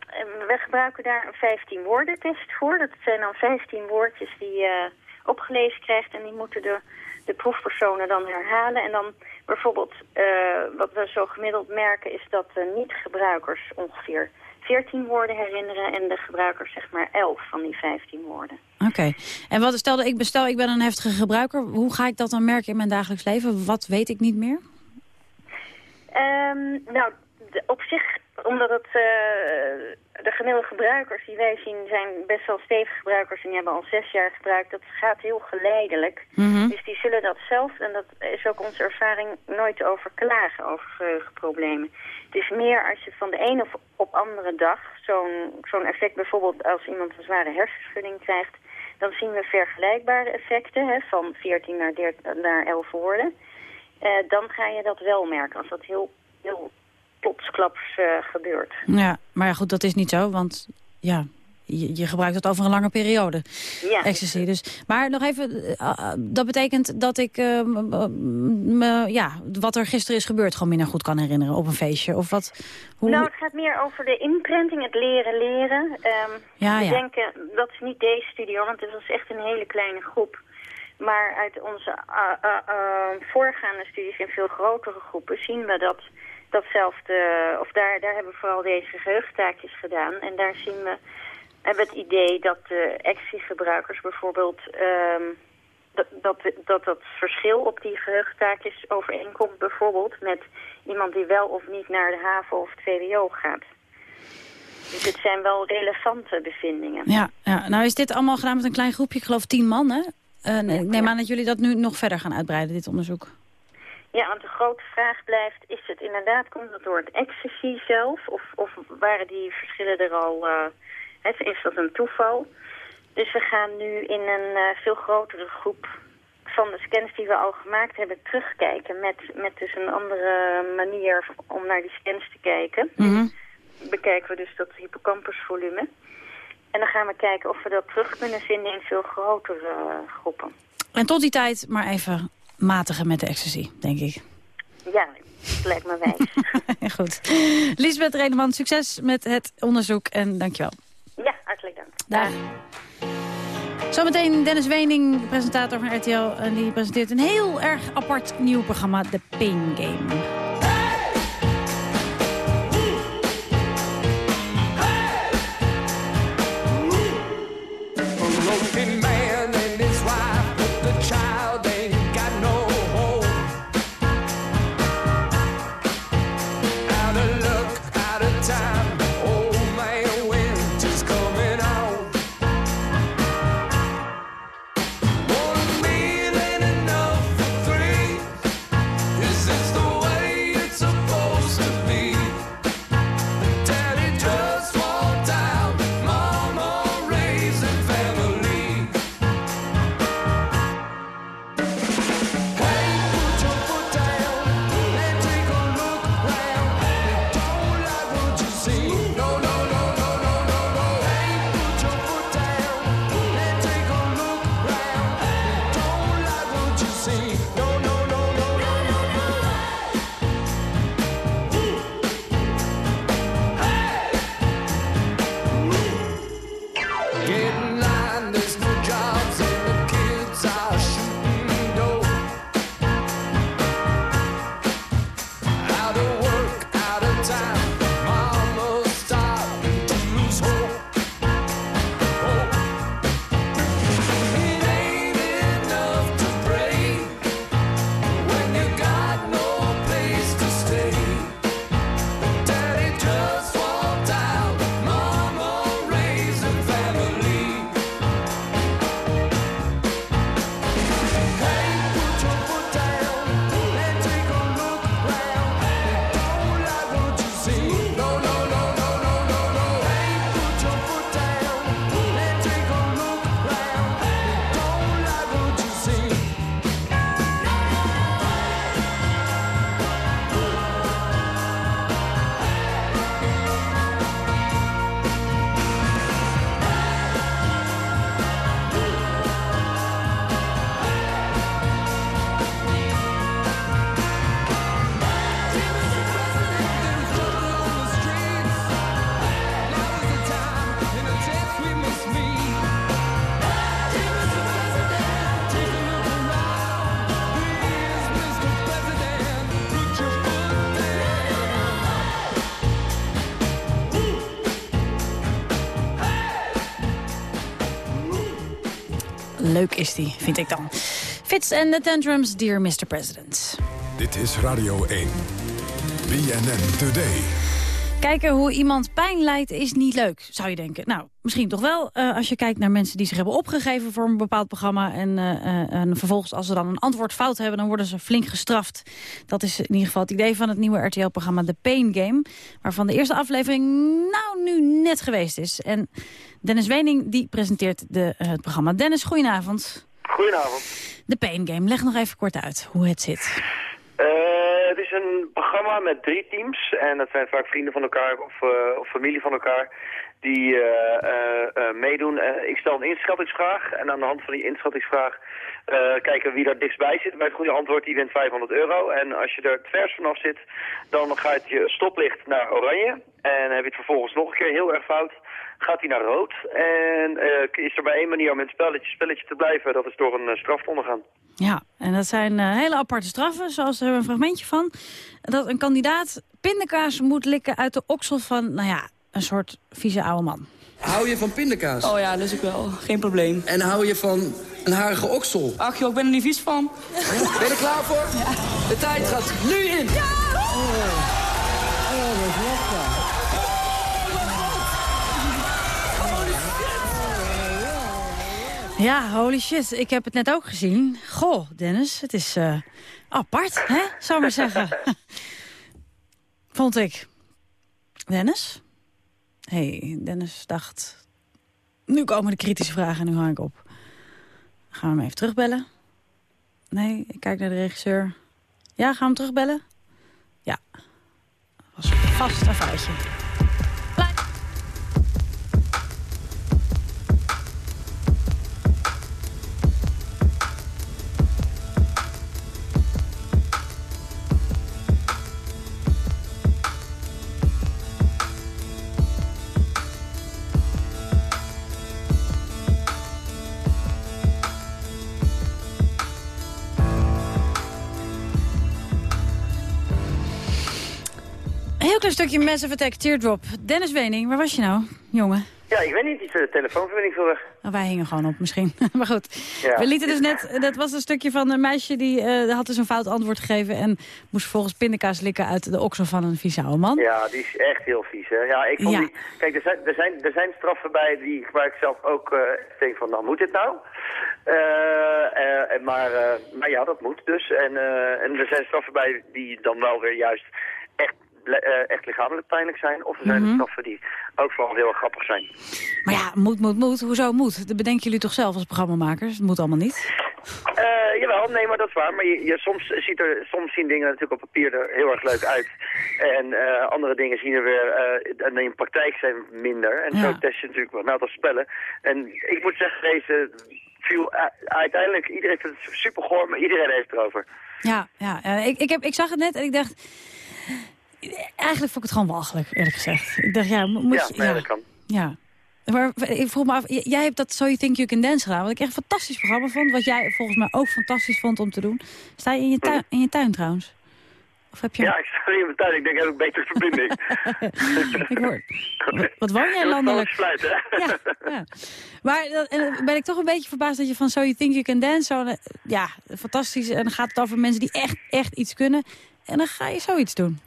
we gebruiken daar een 15 woorden test voor. Dat zijn dan 15 woordjes die je opgelezen krijgt en die moeten de, de proefpersonen dan herhalen. En dan bijvoorbeeld, uh, wat we zo gemiddeld merken is dat de niet-gebruikers ongeveer 14 woorden herinneren en de gebruikers zeg maar 11 van die 15 woorden. Oké. Okay. En wat stelde ik bestel, ik ben een heftige gebruiker. Hoe ga ik dat dan merken in mijn dagelijks leven? Wat weet ik niet meer? Um, nou, de, op zich, omdat het uh, de gemiddelde gebruikers die wij zien zijn best wel stevige gebruikers en die hebben al zes jaar gebruikt. Dat gaat heel geleidelijk. Mm -hmm. Dus die zullen dat zelf, en dat is ook onze ervaring, nooit over klagen over geheugenproblemen. Het is meer als je van de ene op, op andere dag zo'n zo'n effect, bijvoorbeeld als iemand een zware hersenschudding krijgt, dan zien we vergelijkbare effecten hè, van 14 naar, 13, naar 11 woorden. Uh, dan ga je dat wel merken als dat heel, heel plotsklaps uh, gebeurt. Ja, maar ja, goed, dat is niet zo, want ja, je, je gebruikt het over een lange periode. Ja. Ecstasy dus. Maar nog even, uh, dat betekent dat ik uh, me, ja, wat er gisteren is gebeurd gewoon minder goed kan herinneren op een feestje? Of wat? Hoe... Nou, het gaat meer over de imprinting, het leren leren. Um, ja, we ja. denken, dat is niet deze studie, want het was echt een hele kleine groep. Maar uit onze voorgaande studies in veel grotere groepen zien we dat datzelfde, of daar, daar hebben we vooral deze geheugentaakjes gedaan. En daar zien we, hebben we het idee dat de ecstasy-gebruikers bijvoorbeeld, um, dat, dat, dat dat verschil op die geheugentaakjes overeenkomt bijvoorbeeld met iemand die wel of niet naar de HAVO of het VWO gaat. Dus het zijn wel relevante bevindingen. Ja, ja, nou is dit allemaal gedaan met een klein groepje, ik geloof tien man, hè? Uh, nee, ik neem aan dat jullie dat nu nog verder gaan uitbreiden, dit onderzoek. Ja, want de grote vraag blijft, is het inderdaad, komt het door het ecstasy zelf? Of, of waren die verschillen er al, uh, is dat een toeval? Dus we gaan nu in een uh, veel grotere groep van de scans die we al gemaakt hebben terugkijken. Met, met dus een andere manier om naar die scans te kijken. Mm -hmm. Bekijken we dus dat hippocampusvolume. En dan gaan we kijken of we dat terug kunnen vinden in veel grotere uh, groepen. En tot die tijd maar even matigen met de ecstasy, denk ik. Ja, lijkt me wijs. Goed. Lisbeth Redeman, succes met het onderzoek en dankjewel. Ja, hartelijk dank. Dag. Zometeen Dennis Wening, presentator van RTL. En die presenteert een heel erg apart nieuw programma, The Pain Game. Leuk is die, vind ik dan. Fits and the Tantrums, Dear Mr. President. Dit is Radio 1. BNN Today. Kijken hoe iemand pijn lijdt is niet leuk, zou je denken. Nou, misschien toch wel uh, als je kijkt naar mensen die zich hebben opgegeven voor een bepaald programma. En, uh, en, vervolgens als ze dan een antwoord fout hebben, dan worden ze flink gestraft. Dat is in ieder geval het idee van het nieuwe RTL-programma The Pain Game. Waarvan de eerste aflevering nou nu net geweest is. En Dennis Wening die presenteert de, het programma. Dennis, goedenavond. Goedenavond. The Pain Game, leg nog even kort uit hoe het zit het is een programma met drie teams. En dat zijn vaak vrienden van elkaar of, uh, of familie van elkaar die uh, uh, meedoen. ik stel een inschattingsvraag. En aan de hand van die inschattingsvraag kijken wie daar dichtstbij zit. Bij het goede antwoord die wint 500 euro. En als je er het vers vanaf zit, dan gaat je stoplicht naar oranje. En heb je het vervolgens nog een keer heel erg fout gaat hij naar rood. En uh, is er maar één manier om in het spelletje, spelletje te blijven. Dat is door een uh, straf te ondergaan. Ja, en dat zijn uh, hele aparte straffen. Zoals er een fragmentje van. Dat een kandidaat pindakaas moet likken uit de oksel van, nou ja, een soort vieze oude man. Hou je van pindakaas? Oh ja, dus ik wel. Geen probleem. En hou je van een harige oksel? Ach joh, ik ben er niet vies van. Ben je er klaar voor? Ja. De tijd gaat nu in. Ja! Oh, Ja, holy shit. Ik heb het net ook gezien. Goh, Dennis, het is uh, apart, hè? Zou maar zeggen. Vond ik. Dennis? hey, Dennis dacht... Nu komen de kritische vragen en nu hang ik op. Gaan we hem even terugbellen? Nee, ik kijk naar de regisseur. Ja, gaan we hem terugbellen? Ja. Was vast een foutje. Stukje Massive Attack Teardrop. Dennis Wening, waar was je nou, jongen? Ja, ik weet niet, die telefoonverbinding viel weg. Nou, wij hingen gewoon op misschien. maar goed, we lieten dus net, dat was een stukje van een meisje die uh, had dus een fout antwoord gegeven... en moest volgens pindakaas likken uit de oksel van een vieze oude man. Ja, die is echt heel vies, hè. Ja, ik vond Die, kijk, er zijn, er, zijn, er zijn straffen bij die, waar ik zelf ook uh, denk van, nou moet dit nou? Uh, maar, maar ja, dat moet dus. En, en er zijn straffen bij die dan wel weer juist echt uh, echt lichamelijk pijnlijk zijn. Of er zijn mm stoffen die ook vooral heel erg grappig zijn. Maar ja, moet, moet, moet. Hoezo moet? Dat bedenken jullie toch zelf als programmamakers? Het moet allemaal niet. Uh, jawel, nee, maar dat is waar. Maar je, je, soms, ziet er, soms zien dingen natuurlijk op papier er heel erg leuk uit. En uh, andere dingen zien er weer, uh, in praktijk zijn minder. En ja. zo test je natuurlijk wat nou, dat spellen. En ik moet zeggen, deze viel uiteindelijk, iedereen vindt het super goor, maar iedereen heeft het erover. Ja, ja ik, ik, heb, ik zag het net en ik dacht Eigenlijk vond ik het gewoon walgelijk, eerlijk gezegd. Ik dacht, ja, moet ja, je... Ja, dat kan. Ja. Maar ik vroeg me af, jij hebt dat So You Think You Can Dance gedaan. Wat ik echt een fantastisch programma vond. Wat jij volgens mij ook fantastisch vond om te doen. Sta je in je tuin, in je tuin trouwens? Of heb je... Ja, ik sta in mijn tuin. Ik denk, heb ik betere verbinding. ik hoor... Wat woon jij landelijk? Sluit, ja, ja. Maar dan ben ik toch een beetje verbaasd dat je van So You Think You Can Dance... Zo, ja, fantastisch. En dan gaat het over mensen die echt, echt iets kunnen. En dan ga je zoiets doen.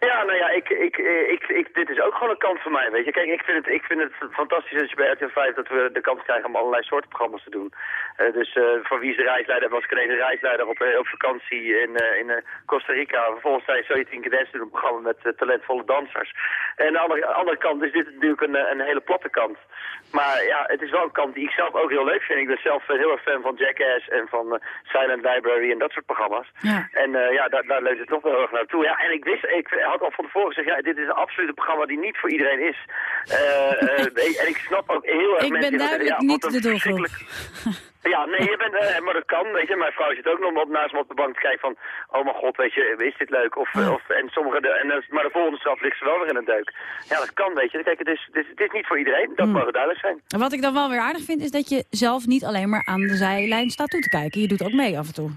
Ja, nou ja, ik, ik, ik, ik, dit is ook gewoon een kans voor mij, weet je. Kijk, ik vind het, ik vind het fantastisch als je bij RTL 5 dat we de kans krijgen om allerlei soorten programma's te doen. Uh, dus uh, voor wie is de reisleider, was ik ineens een reisleider op, eh, op vakantie in, uh, in Costa Rica. Vervolgens zei je tien keer doen een programma met talentvolle dansers. En aan de andere, andere kant is dit natuurlijk een, een hele platte kant. Maar ja, het is wel een kant die ik zelf ook heel leuk vind. Ik ben zelf heel erg fan van Jackass en van Silent Library en dat soort programma's. Ja. En ja, daar, daar leunt het nog wel heel erg naartoe. Ja, en ik wist, ik had al van tevoren gezegd, ja, dit is een absoluut programma die niet voor iedereen is. Uh, en ik snap ook heel erg ik mensen... Ik ben duidelijk niet de doelgroep. Ja, nee, je bent, uh, maar dat kan, weet je. Mijn vrouw zit ook nog op, naast me op de bank te kijken van... Oh mijn god, weet je, is dit leuk? Of, oh. of, en sommige de, en, maar de volgende straf ligt ze wel weer in een deuk. Ja, dat kan, weet je. Kijk, het is, het is, het is niet voor iedereen, dat mm. mag duidelijk zijn. En wat ik dan wel weer aardig vind, is dat je zelf niet alleen maar aan de zijlijn staat toe te kijken. Je doet ook mee af en toe.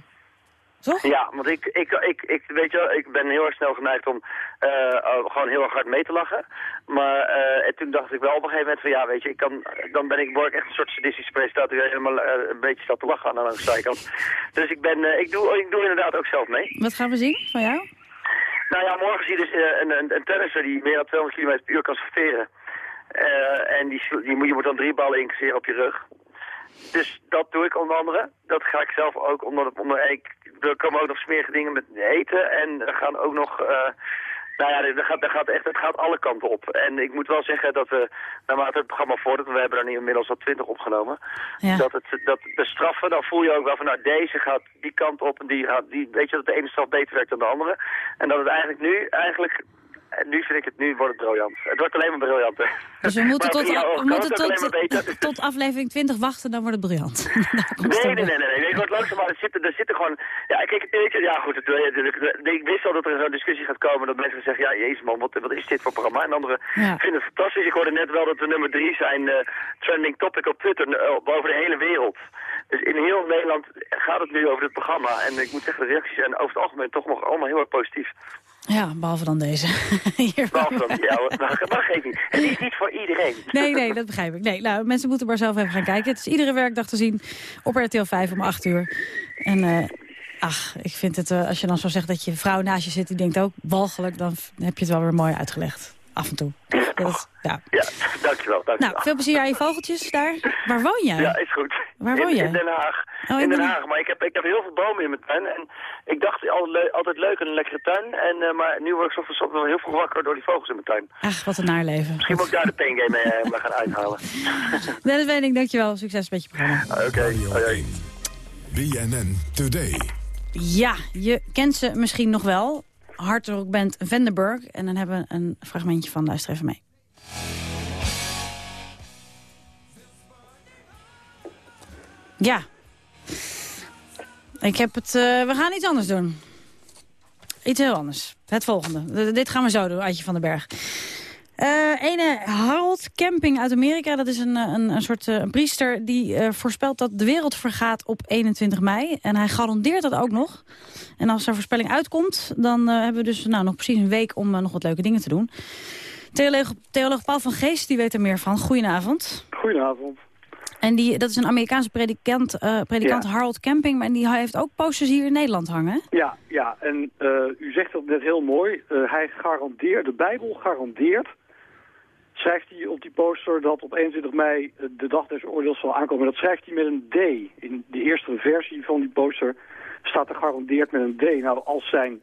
Toch? Ja, want ik, ik, ik, ik, weet je, ik ben heel erg snel geneigd om uh, gewoon heel erg hard mee te lachen. Maar uh, en toen dacht ik wel op een gegeven moment van ja, weet je, ik kan, dan ben ik, word ik echt een soort sadistische presentator die helemaal uh, een beetje staat te lachen aan de zijkant. Dus ik ben, ik, doe, ik doe inderdaad ook zelf mee. Wat gaan we zien van jou? Nou ja, morgen zie je dus een, een, een tennisser die meer dan 200 km per uur kan sorteren. en die, die, moet, je moet dan drie ballen incasseren op je rug. Dus dat doe ik onder andere. Dat ga ik zelf ook, omdat onder, ik, er komen ook nog smerige dingen met eten. En er gaan ook nog, uh, nou ja, er gaat, gaat echt, het gaat alle kanten op. En ik moet wel zeggen dat we, naarmate het programma vordert, we hebben er nu inmiddels al twintig opgenomen. Ja. Dat, het, dat de straffen, dan voel je ook wel van, nou deze gaat die kant op en die gaat, die, weet je dat de ene straf beter werkt dan de andere. En dat het eigenlijk nu, eigenlijk en nu vind ik het, nu wordt het briljant. Het wordt alleen maar briljant. Hè. Dus we moeten, tot, we moeten tot, tot, aflevering 20 wachten, dan wordt het briljant. nee, nee, nee, nee, nee. Het wordt langzaam, maar er zitten, er zitten gewoon... Ja, kijk, weet je, ja goed, het, ik wist al dat er zo'n discussie gaat komen, dat mensen zeggen, ja, jezus man, wat, wat is dit voor programma? En anderen ja. vinden het fantastisch. Ik hoorde net wel dat we nummer drie zijn, uh, trending topic op Twitter, uh, over de hele wereld. Dus in heel Nederland gaat het nu over dit programma. En ik moet zeggen, de reacties zijn over het algemeen toch nog allemaal heel erg positief. Ja, behalve dan deze. behalve dan, ja, maar, maar geef niet. Het is niet voor iedereen. Nee, nee, dat begrijp ik. Nee, nou, mensen moeten maar zelf even gaan kijken. Het is iedere werkdag te zien op RTL 5 om 8 uur. En uh, ach, ik vind het, uh, als je dan zo zegt dat je vrouw naast je zit... die denkt ook walgelijk, dan heb je het wel weer mooi uitgelegd. Af en toe. Dat, ja. ja, dankjewel, dankjewel. Nou, veel plezier aan je vogeltjes daar. Waar woon jij? Ja, is goed. Waar woon je? In Den Haag. Oh, in, Den Haag. Maar ik heb, ik heb heel veel bomen in mijn tuin. En ik dacht altijd, altijd leuk en een lekkere tuin. En, uh, maar nu word ik soms wel heel veel wakker door die vogels in mijn tuin. Ach, wat een naarleven. Misschien moet ik daar de pain game mee, mee gaan uithalen. Dennis Wening, dankjewel. Succes met je programma. Oké, okay. BNN Today. Ja, je kent ze misschien nog wel. Band Vandenberg. En dan hebben we een fragmentje van. Luister even mee. Ja. Ik heb het... Uh, we gaan iets anders doen. Iets heel anders. Het volgende. dit gaan we zo doen, Adje van den Berg. Uh, ene Harold Camping uit Amerika, dat is een, een, een soort uh, een priester... die uh, voorspelt dat de wereld vergaat op 21 mei. En hij garandeert dat ook nog. En als zijn voorspelling uitkomt, dan hebben we dus nou, nog precies een week... om nog wat leuke dingen te doen. Theoloog, theoloog Paul van Geest, die weet er meer van. Goedenavond. Goedenavond. En die, dat is een Amerikaanse predikant, uh, predikant Harold Camping. Maar die heeft ook posters hier in Nederland hangen. Ja, ja. en uh, u zegt dat net heel mooi. Uh, hij garandeert, de Bijbel garandeert schrijft hij op die poster dat op 21 mei de dag des oordeels zal aankomen. Dat schrijft hij met een D. In de eerste versie van die poster staat er gegarandeerd met een D. Nou, als zijn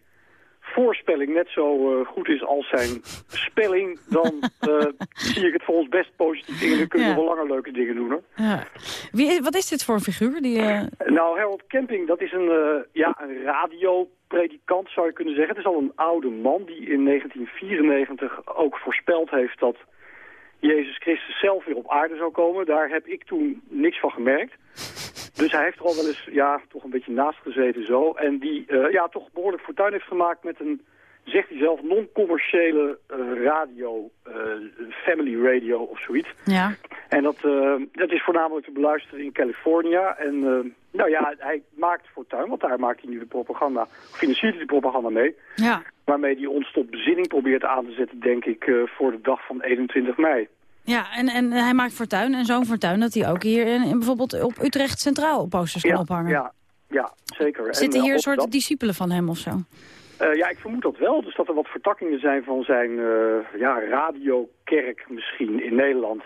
voorspelling net zo uh, goed is als zijn spelling... dan uh, zie ik het voor ons best positief in. Dan kunnen we wel langer leuke dingen doen. Hoor. Ja. Wie, wat is dit voor een figuur? Die, uh... Nou, Harold Camping, dat is een, ja, een radiopredikant, zou je kunnen zeggen. Het is al een oude man die in 1994 ook voorspeld heeft... dat Jezus Christus zelf weer op aarde zou komen. Daar heb ik toen niks van gemerkt. Dus hij heeft er al wel eens, ja, toch een beetje naast gezeten zo. En die, uh, ja, toch behoorlijk fortuin heeft gemaakt met een, zegt hij zelf, non-commerciële uh, radio, uh, family radio of zoiets. Ja. En dat, dat is voornamelijk te beluisteren in California. En nou ja, hij maakt fortuin, want daar maakt hij nu de propaganda, financiert hij de propaganda mee. Ja. Waarmee hij ons tot bezinning probeert aan te zetten, denk ik, voor de dag van 21 mei. Ja, en, en hij maakt fortuin en zo'n fortuin dat hij ook hier in, in bijvoorbeeld op Utrecht Centraal posters kan ophangen. Ja, ja zeker. Zitten hier een soort discipelen van hem of zo? Uh, ja, ik vermoed dat wel. Dus dat er wat vertakkingen zijn van zijn uh, ja, radiokerk misschien in Nederland.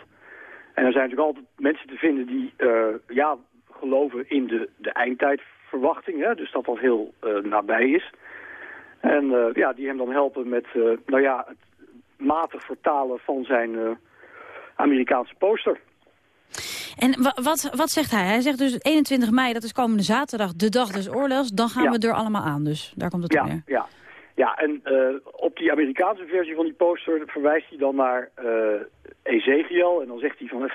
En er zijn natuurlijk altijd mensen te vinden die uh, ja, geloven in de, de eindtijdverwachting. Hè? Dus dat dat heel nabij is. En ja, die hem dan helpen met nou ja, het matig vertalen van zijn Amerikaanse poster. En wat, wat zegt hij? Hij zegt dus 21 mei, dat is komende zaterdag, de dag des oorlogs. Dan gaan we er allemaal aan, dus daar komt het ja, op neer. Ja, ja. en uh, op die Amerikaanse versie van die poster verwijst hij dan naar uh, Ezekiel. En dan zegt hij van,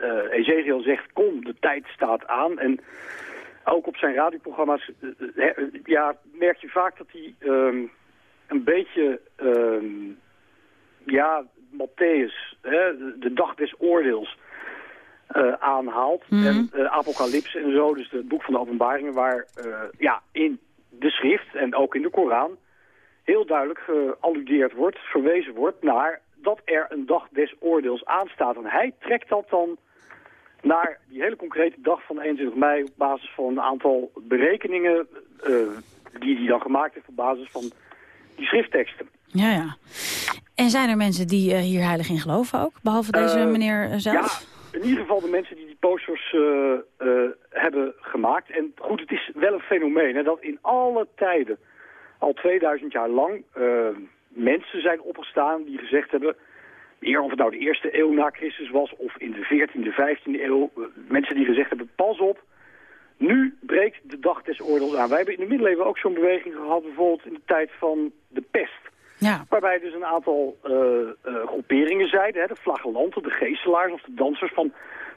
uh, Ezekiel zegt, kom, de tijd staat aan. En ook op zijn radioprogramma's ja, merk je vaak dat hij um, een beetje... Um, ja, Matthäus, hè, de dag des oordeels, uh, aanhaalt. Mhm. En uh, Apocalypse en zo, dus het boek van de openbaringen, waar uh, ja, in de schrift en ook in de Koran heel duidelijk gealludeerd wordt, verwezen wordt naar dat er een dag des oordeels aanstaat. En hij trekt dat dan naar die hele concrete dag van 21 mei op basis van een aantal berekeningen uh, die hij dan gemaakt heeft op basis van die schriftteksten. Ja, ja. En zijn er mensen die uh, hier heilig in geloven ook, behalve deze uh, meneer zelf? Ja, in ieder geval de mensen die die posters hebben gemaakt. En goed, het is wel een fenomeen hè, dat in alle tijden, al 2000 jaar lang, mensen zijn opgestaan die gezegd hebben eer of het nou de eerste eeuw na Christus was of in de 14e, 15e eeuw. Mensen die gezegd hebben, pas op, nu breekt de dag des oordeels aan. Wij hebben in de middeleeuwen ook zo'n beweging gehad, bijvoorbeeld in de tijd van de pest. Ja. Waarbij dus een aantal uh, uh, groeperingen zeiden, hè, de flagellanten, de geestelaars of de dansers, van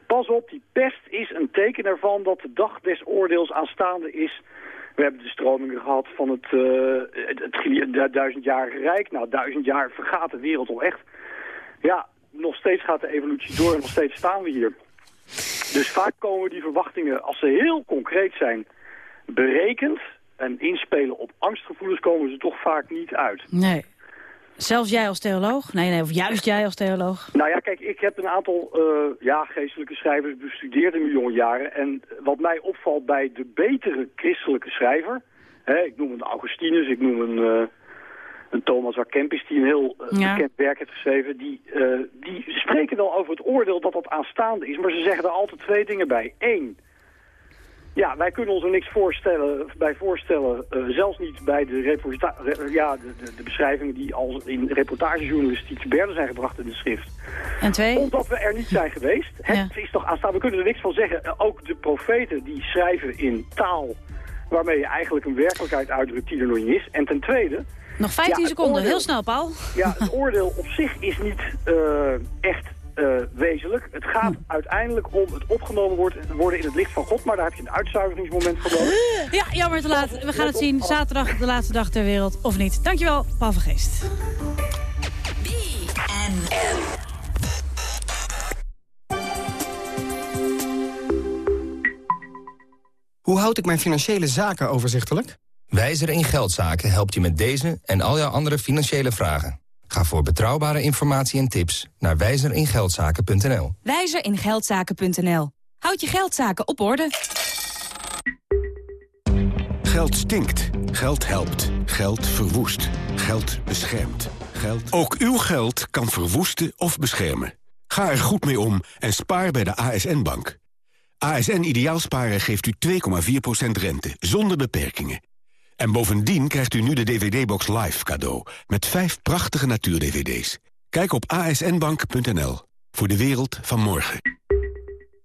pas op, die pest is een teken ervan dat de dag des oordeels aanstaande is. We hebben de stromingen gehad van het, uh, het, het, het duizendjarige rijk. Nou, duizend jaar vergaat de wereld al echt. Ja, nog steeds gaat de evolutie door en nog steeds staan we hier. Dus vaak komen die verwachtingen, als ze heel concreet zijn, berekend en inspelen op angstgevoelens, komen ze toch vaak niet uit. Nee. Zelfs jij als theoloog? Nee, nee, of juist jij als theoloog? Nou ja, kijk, ik heb een aantal uh, ja, geestelijke schrijvers bestudeerd in mijn jonge jaren. En wat mij opvalt bij de betere christelijke schrijver... Hè, ik noem een Augustinus, ik noem een... Uh, een Thomas A. Kempis, die een heel uh, ja. bekend werk heeft geschreven... Die, uh, die spreken wel over het oordeel dat dat aanstaande is... maar ze zeggen er altijd twee dingen bij. Eén, ja, wij kunnen ons er niks voorstellen, bij voorstellen... Uh, zelfs niet bij de, re ja, de, de, de, beschrijvingen die als in reportagejournalistiek te berden zijn gebracht in de schrift. En twee? Omdat we er niet zijn geweest. Het Ja. is toch aanstaan, we kunnen er niks van zeggen. Ook de profeten die schrijven in taal... waarmee je eigenlijk een werkelijkheid uitdrukt die er nog niet is. En ten tweede... Nog 15 Ja, het seconden, oordeel- heel snel, Paul. Ja, het oordeel op zich is niet eh, echt eh, wezenlijk. Het gaat uiteindelijk om het opgenomen worden in het licht van God. Maar daar heb je een uitzuiveringsmoment voor nodig. Ja, jammer te laat. We gaan het zien. Zaterdag, de laatste dag ter wereld, of niet. Dankjewel, Paul van Geest. Hoe houd ik mijn financiële zaken overzichtelijk? Wijzer in Geldzaken helpt je met deze en al jouw andere financiële vragen. Ga voor betrouwbare informatie en tips naar wijzeringeldzaken.nl. Wijzeringeldzaken.nl. Houd je geldzaken op orde. Geld stinkt. Geld helpt. Geld verwoest. Geld beschermt. Geld... Ook uw geld kan verwoesten of beschermen. Ga er goed mee om en spaar bij de ASN-bank. ASN Ideaalsparen geeft u 2,4% rente, zonder beperkingen. En bovendien krijgt u nu de DVD-box Live cadeau... met vijf prachtige natuur-DVD's. Kijk op asnbank.nl voor de wereld van morgen.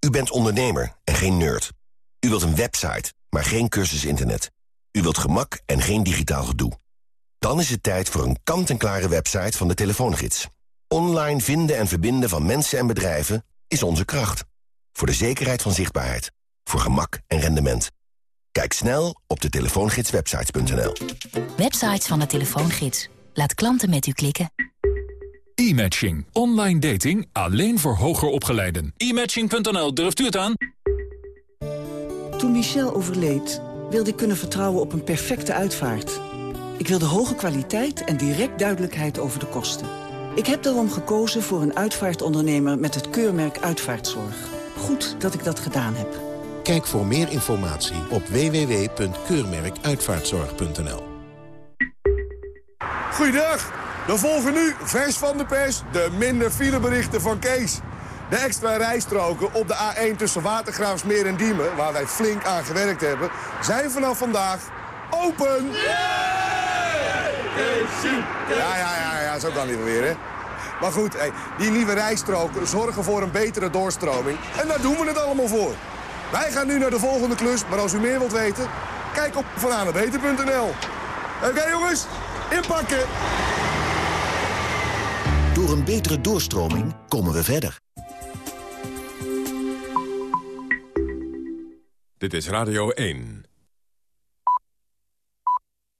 U bent ondernemer en geen nerd. U wilt een website, maar geen cursus internet. U wilt gemak en geen digitaal gedoe. Dan is het tijd voor een kant-en-klare website van de telefoongids. Online vinden en verbinden van mensen en bedrijven is onze kracht. Voor de zekerheid van zichtbaarheid. Voor gemak en rendement. Kijk snel op de telefoongidswebsites.nl. Websites van de telefoongids. Laat klanten met u klikken. E-matching. Online dating alleen voor hoger opgeleiden. E-matching.nl, durft u het aan? Toen Michel overleed, wilde ik kunnen vertrouwen op een perfecte uitvaart. Ik wilde hoge kwaliteit en direct duidelijkheid over de kosten. Ik heb daarom gekozen voor een uitvaartondernemer met het keurmerk Uitvaartzorg. Goed dat ik dat gedaan heb. Kijk voor meer informatie op www.keurmerkuitvaartzorg.nl Goeiedag, dan volgen nu, vers van de pers, de minder fileberichten van Kees. De extra rijstroken op de A1 tussen Watergraafsmeer en Diemen, waar wij flink aan gewerkt hebben, zijn vanaf vandaag open. Ja, ja, ja, ja, zo kan niet weer, hè. Maar goed, die nieuwe rijstroken zorgen voor een betere doorstroming. En daar doen we het allemaal voor. Wij gaan nu naar de volgende klus, maar als u meer wilt weten, kijk op vananebeter.nl. Oké jongens, inpakken! Door een betere doorstroming komen we verder. Dit is Radio 1.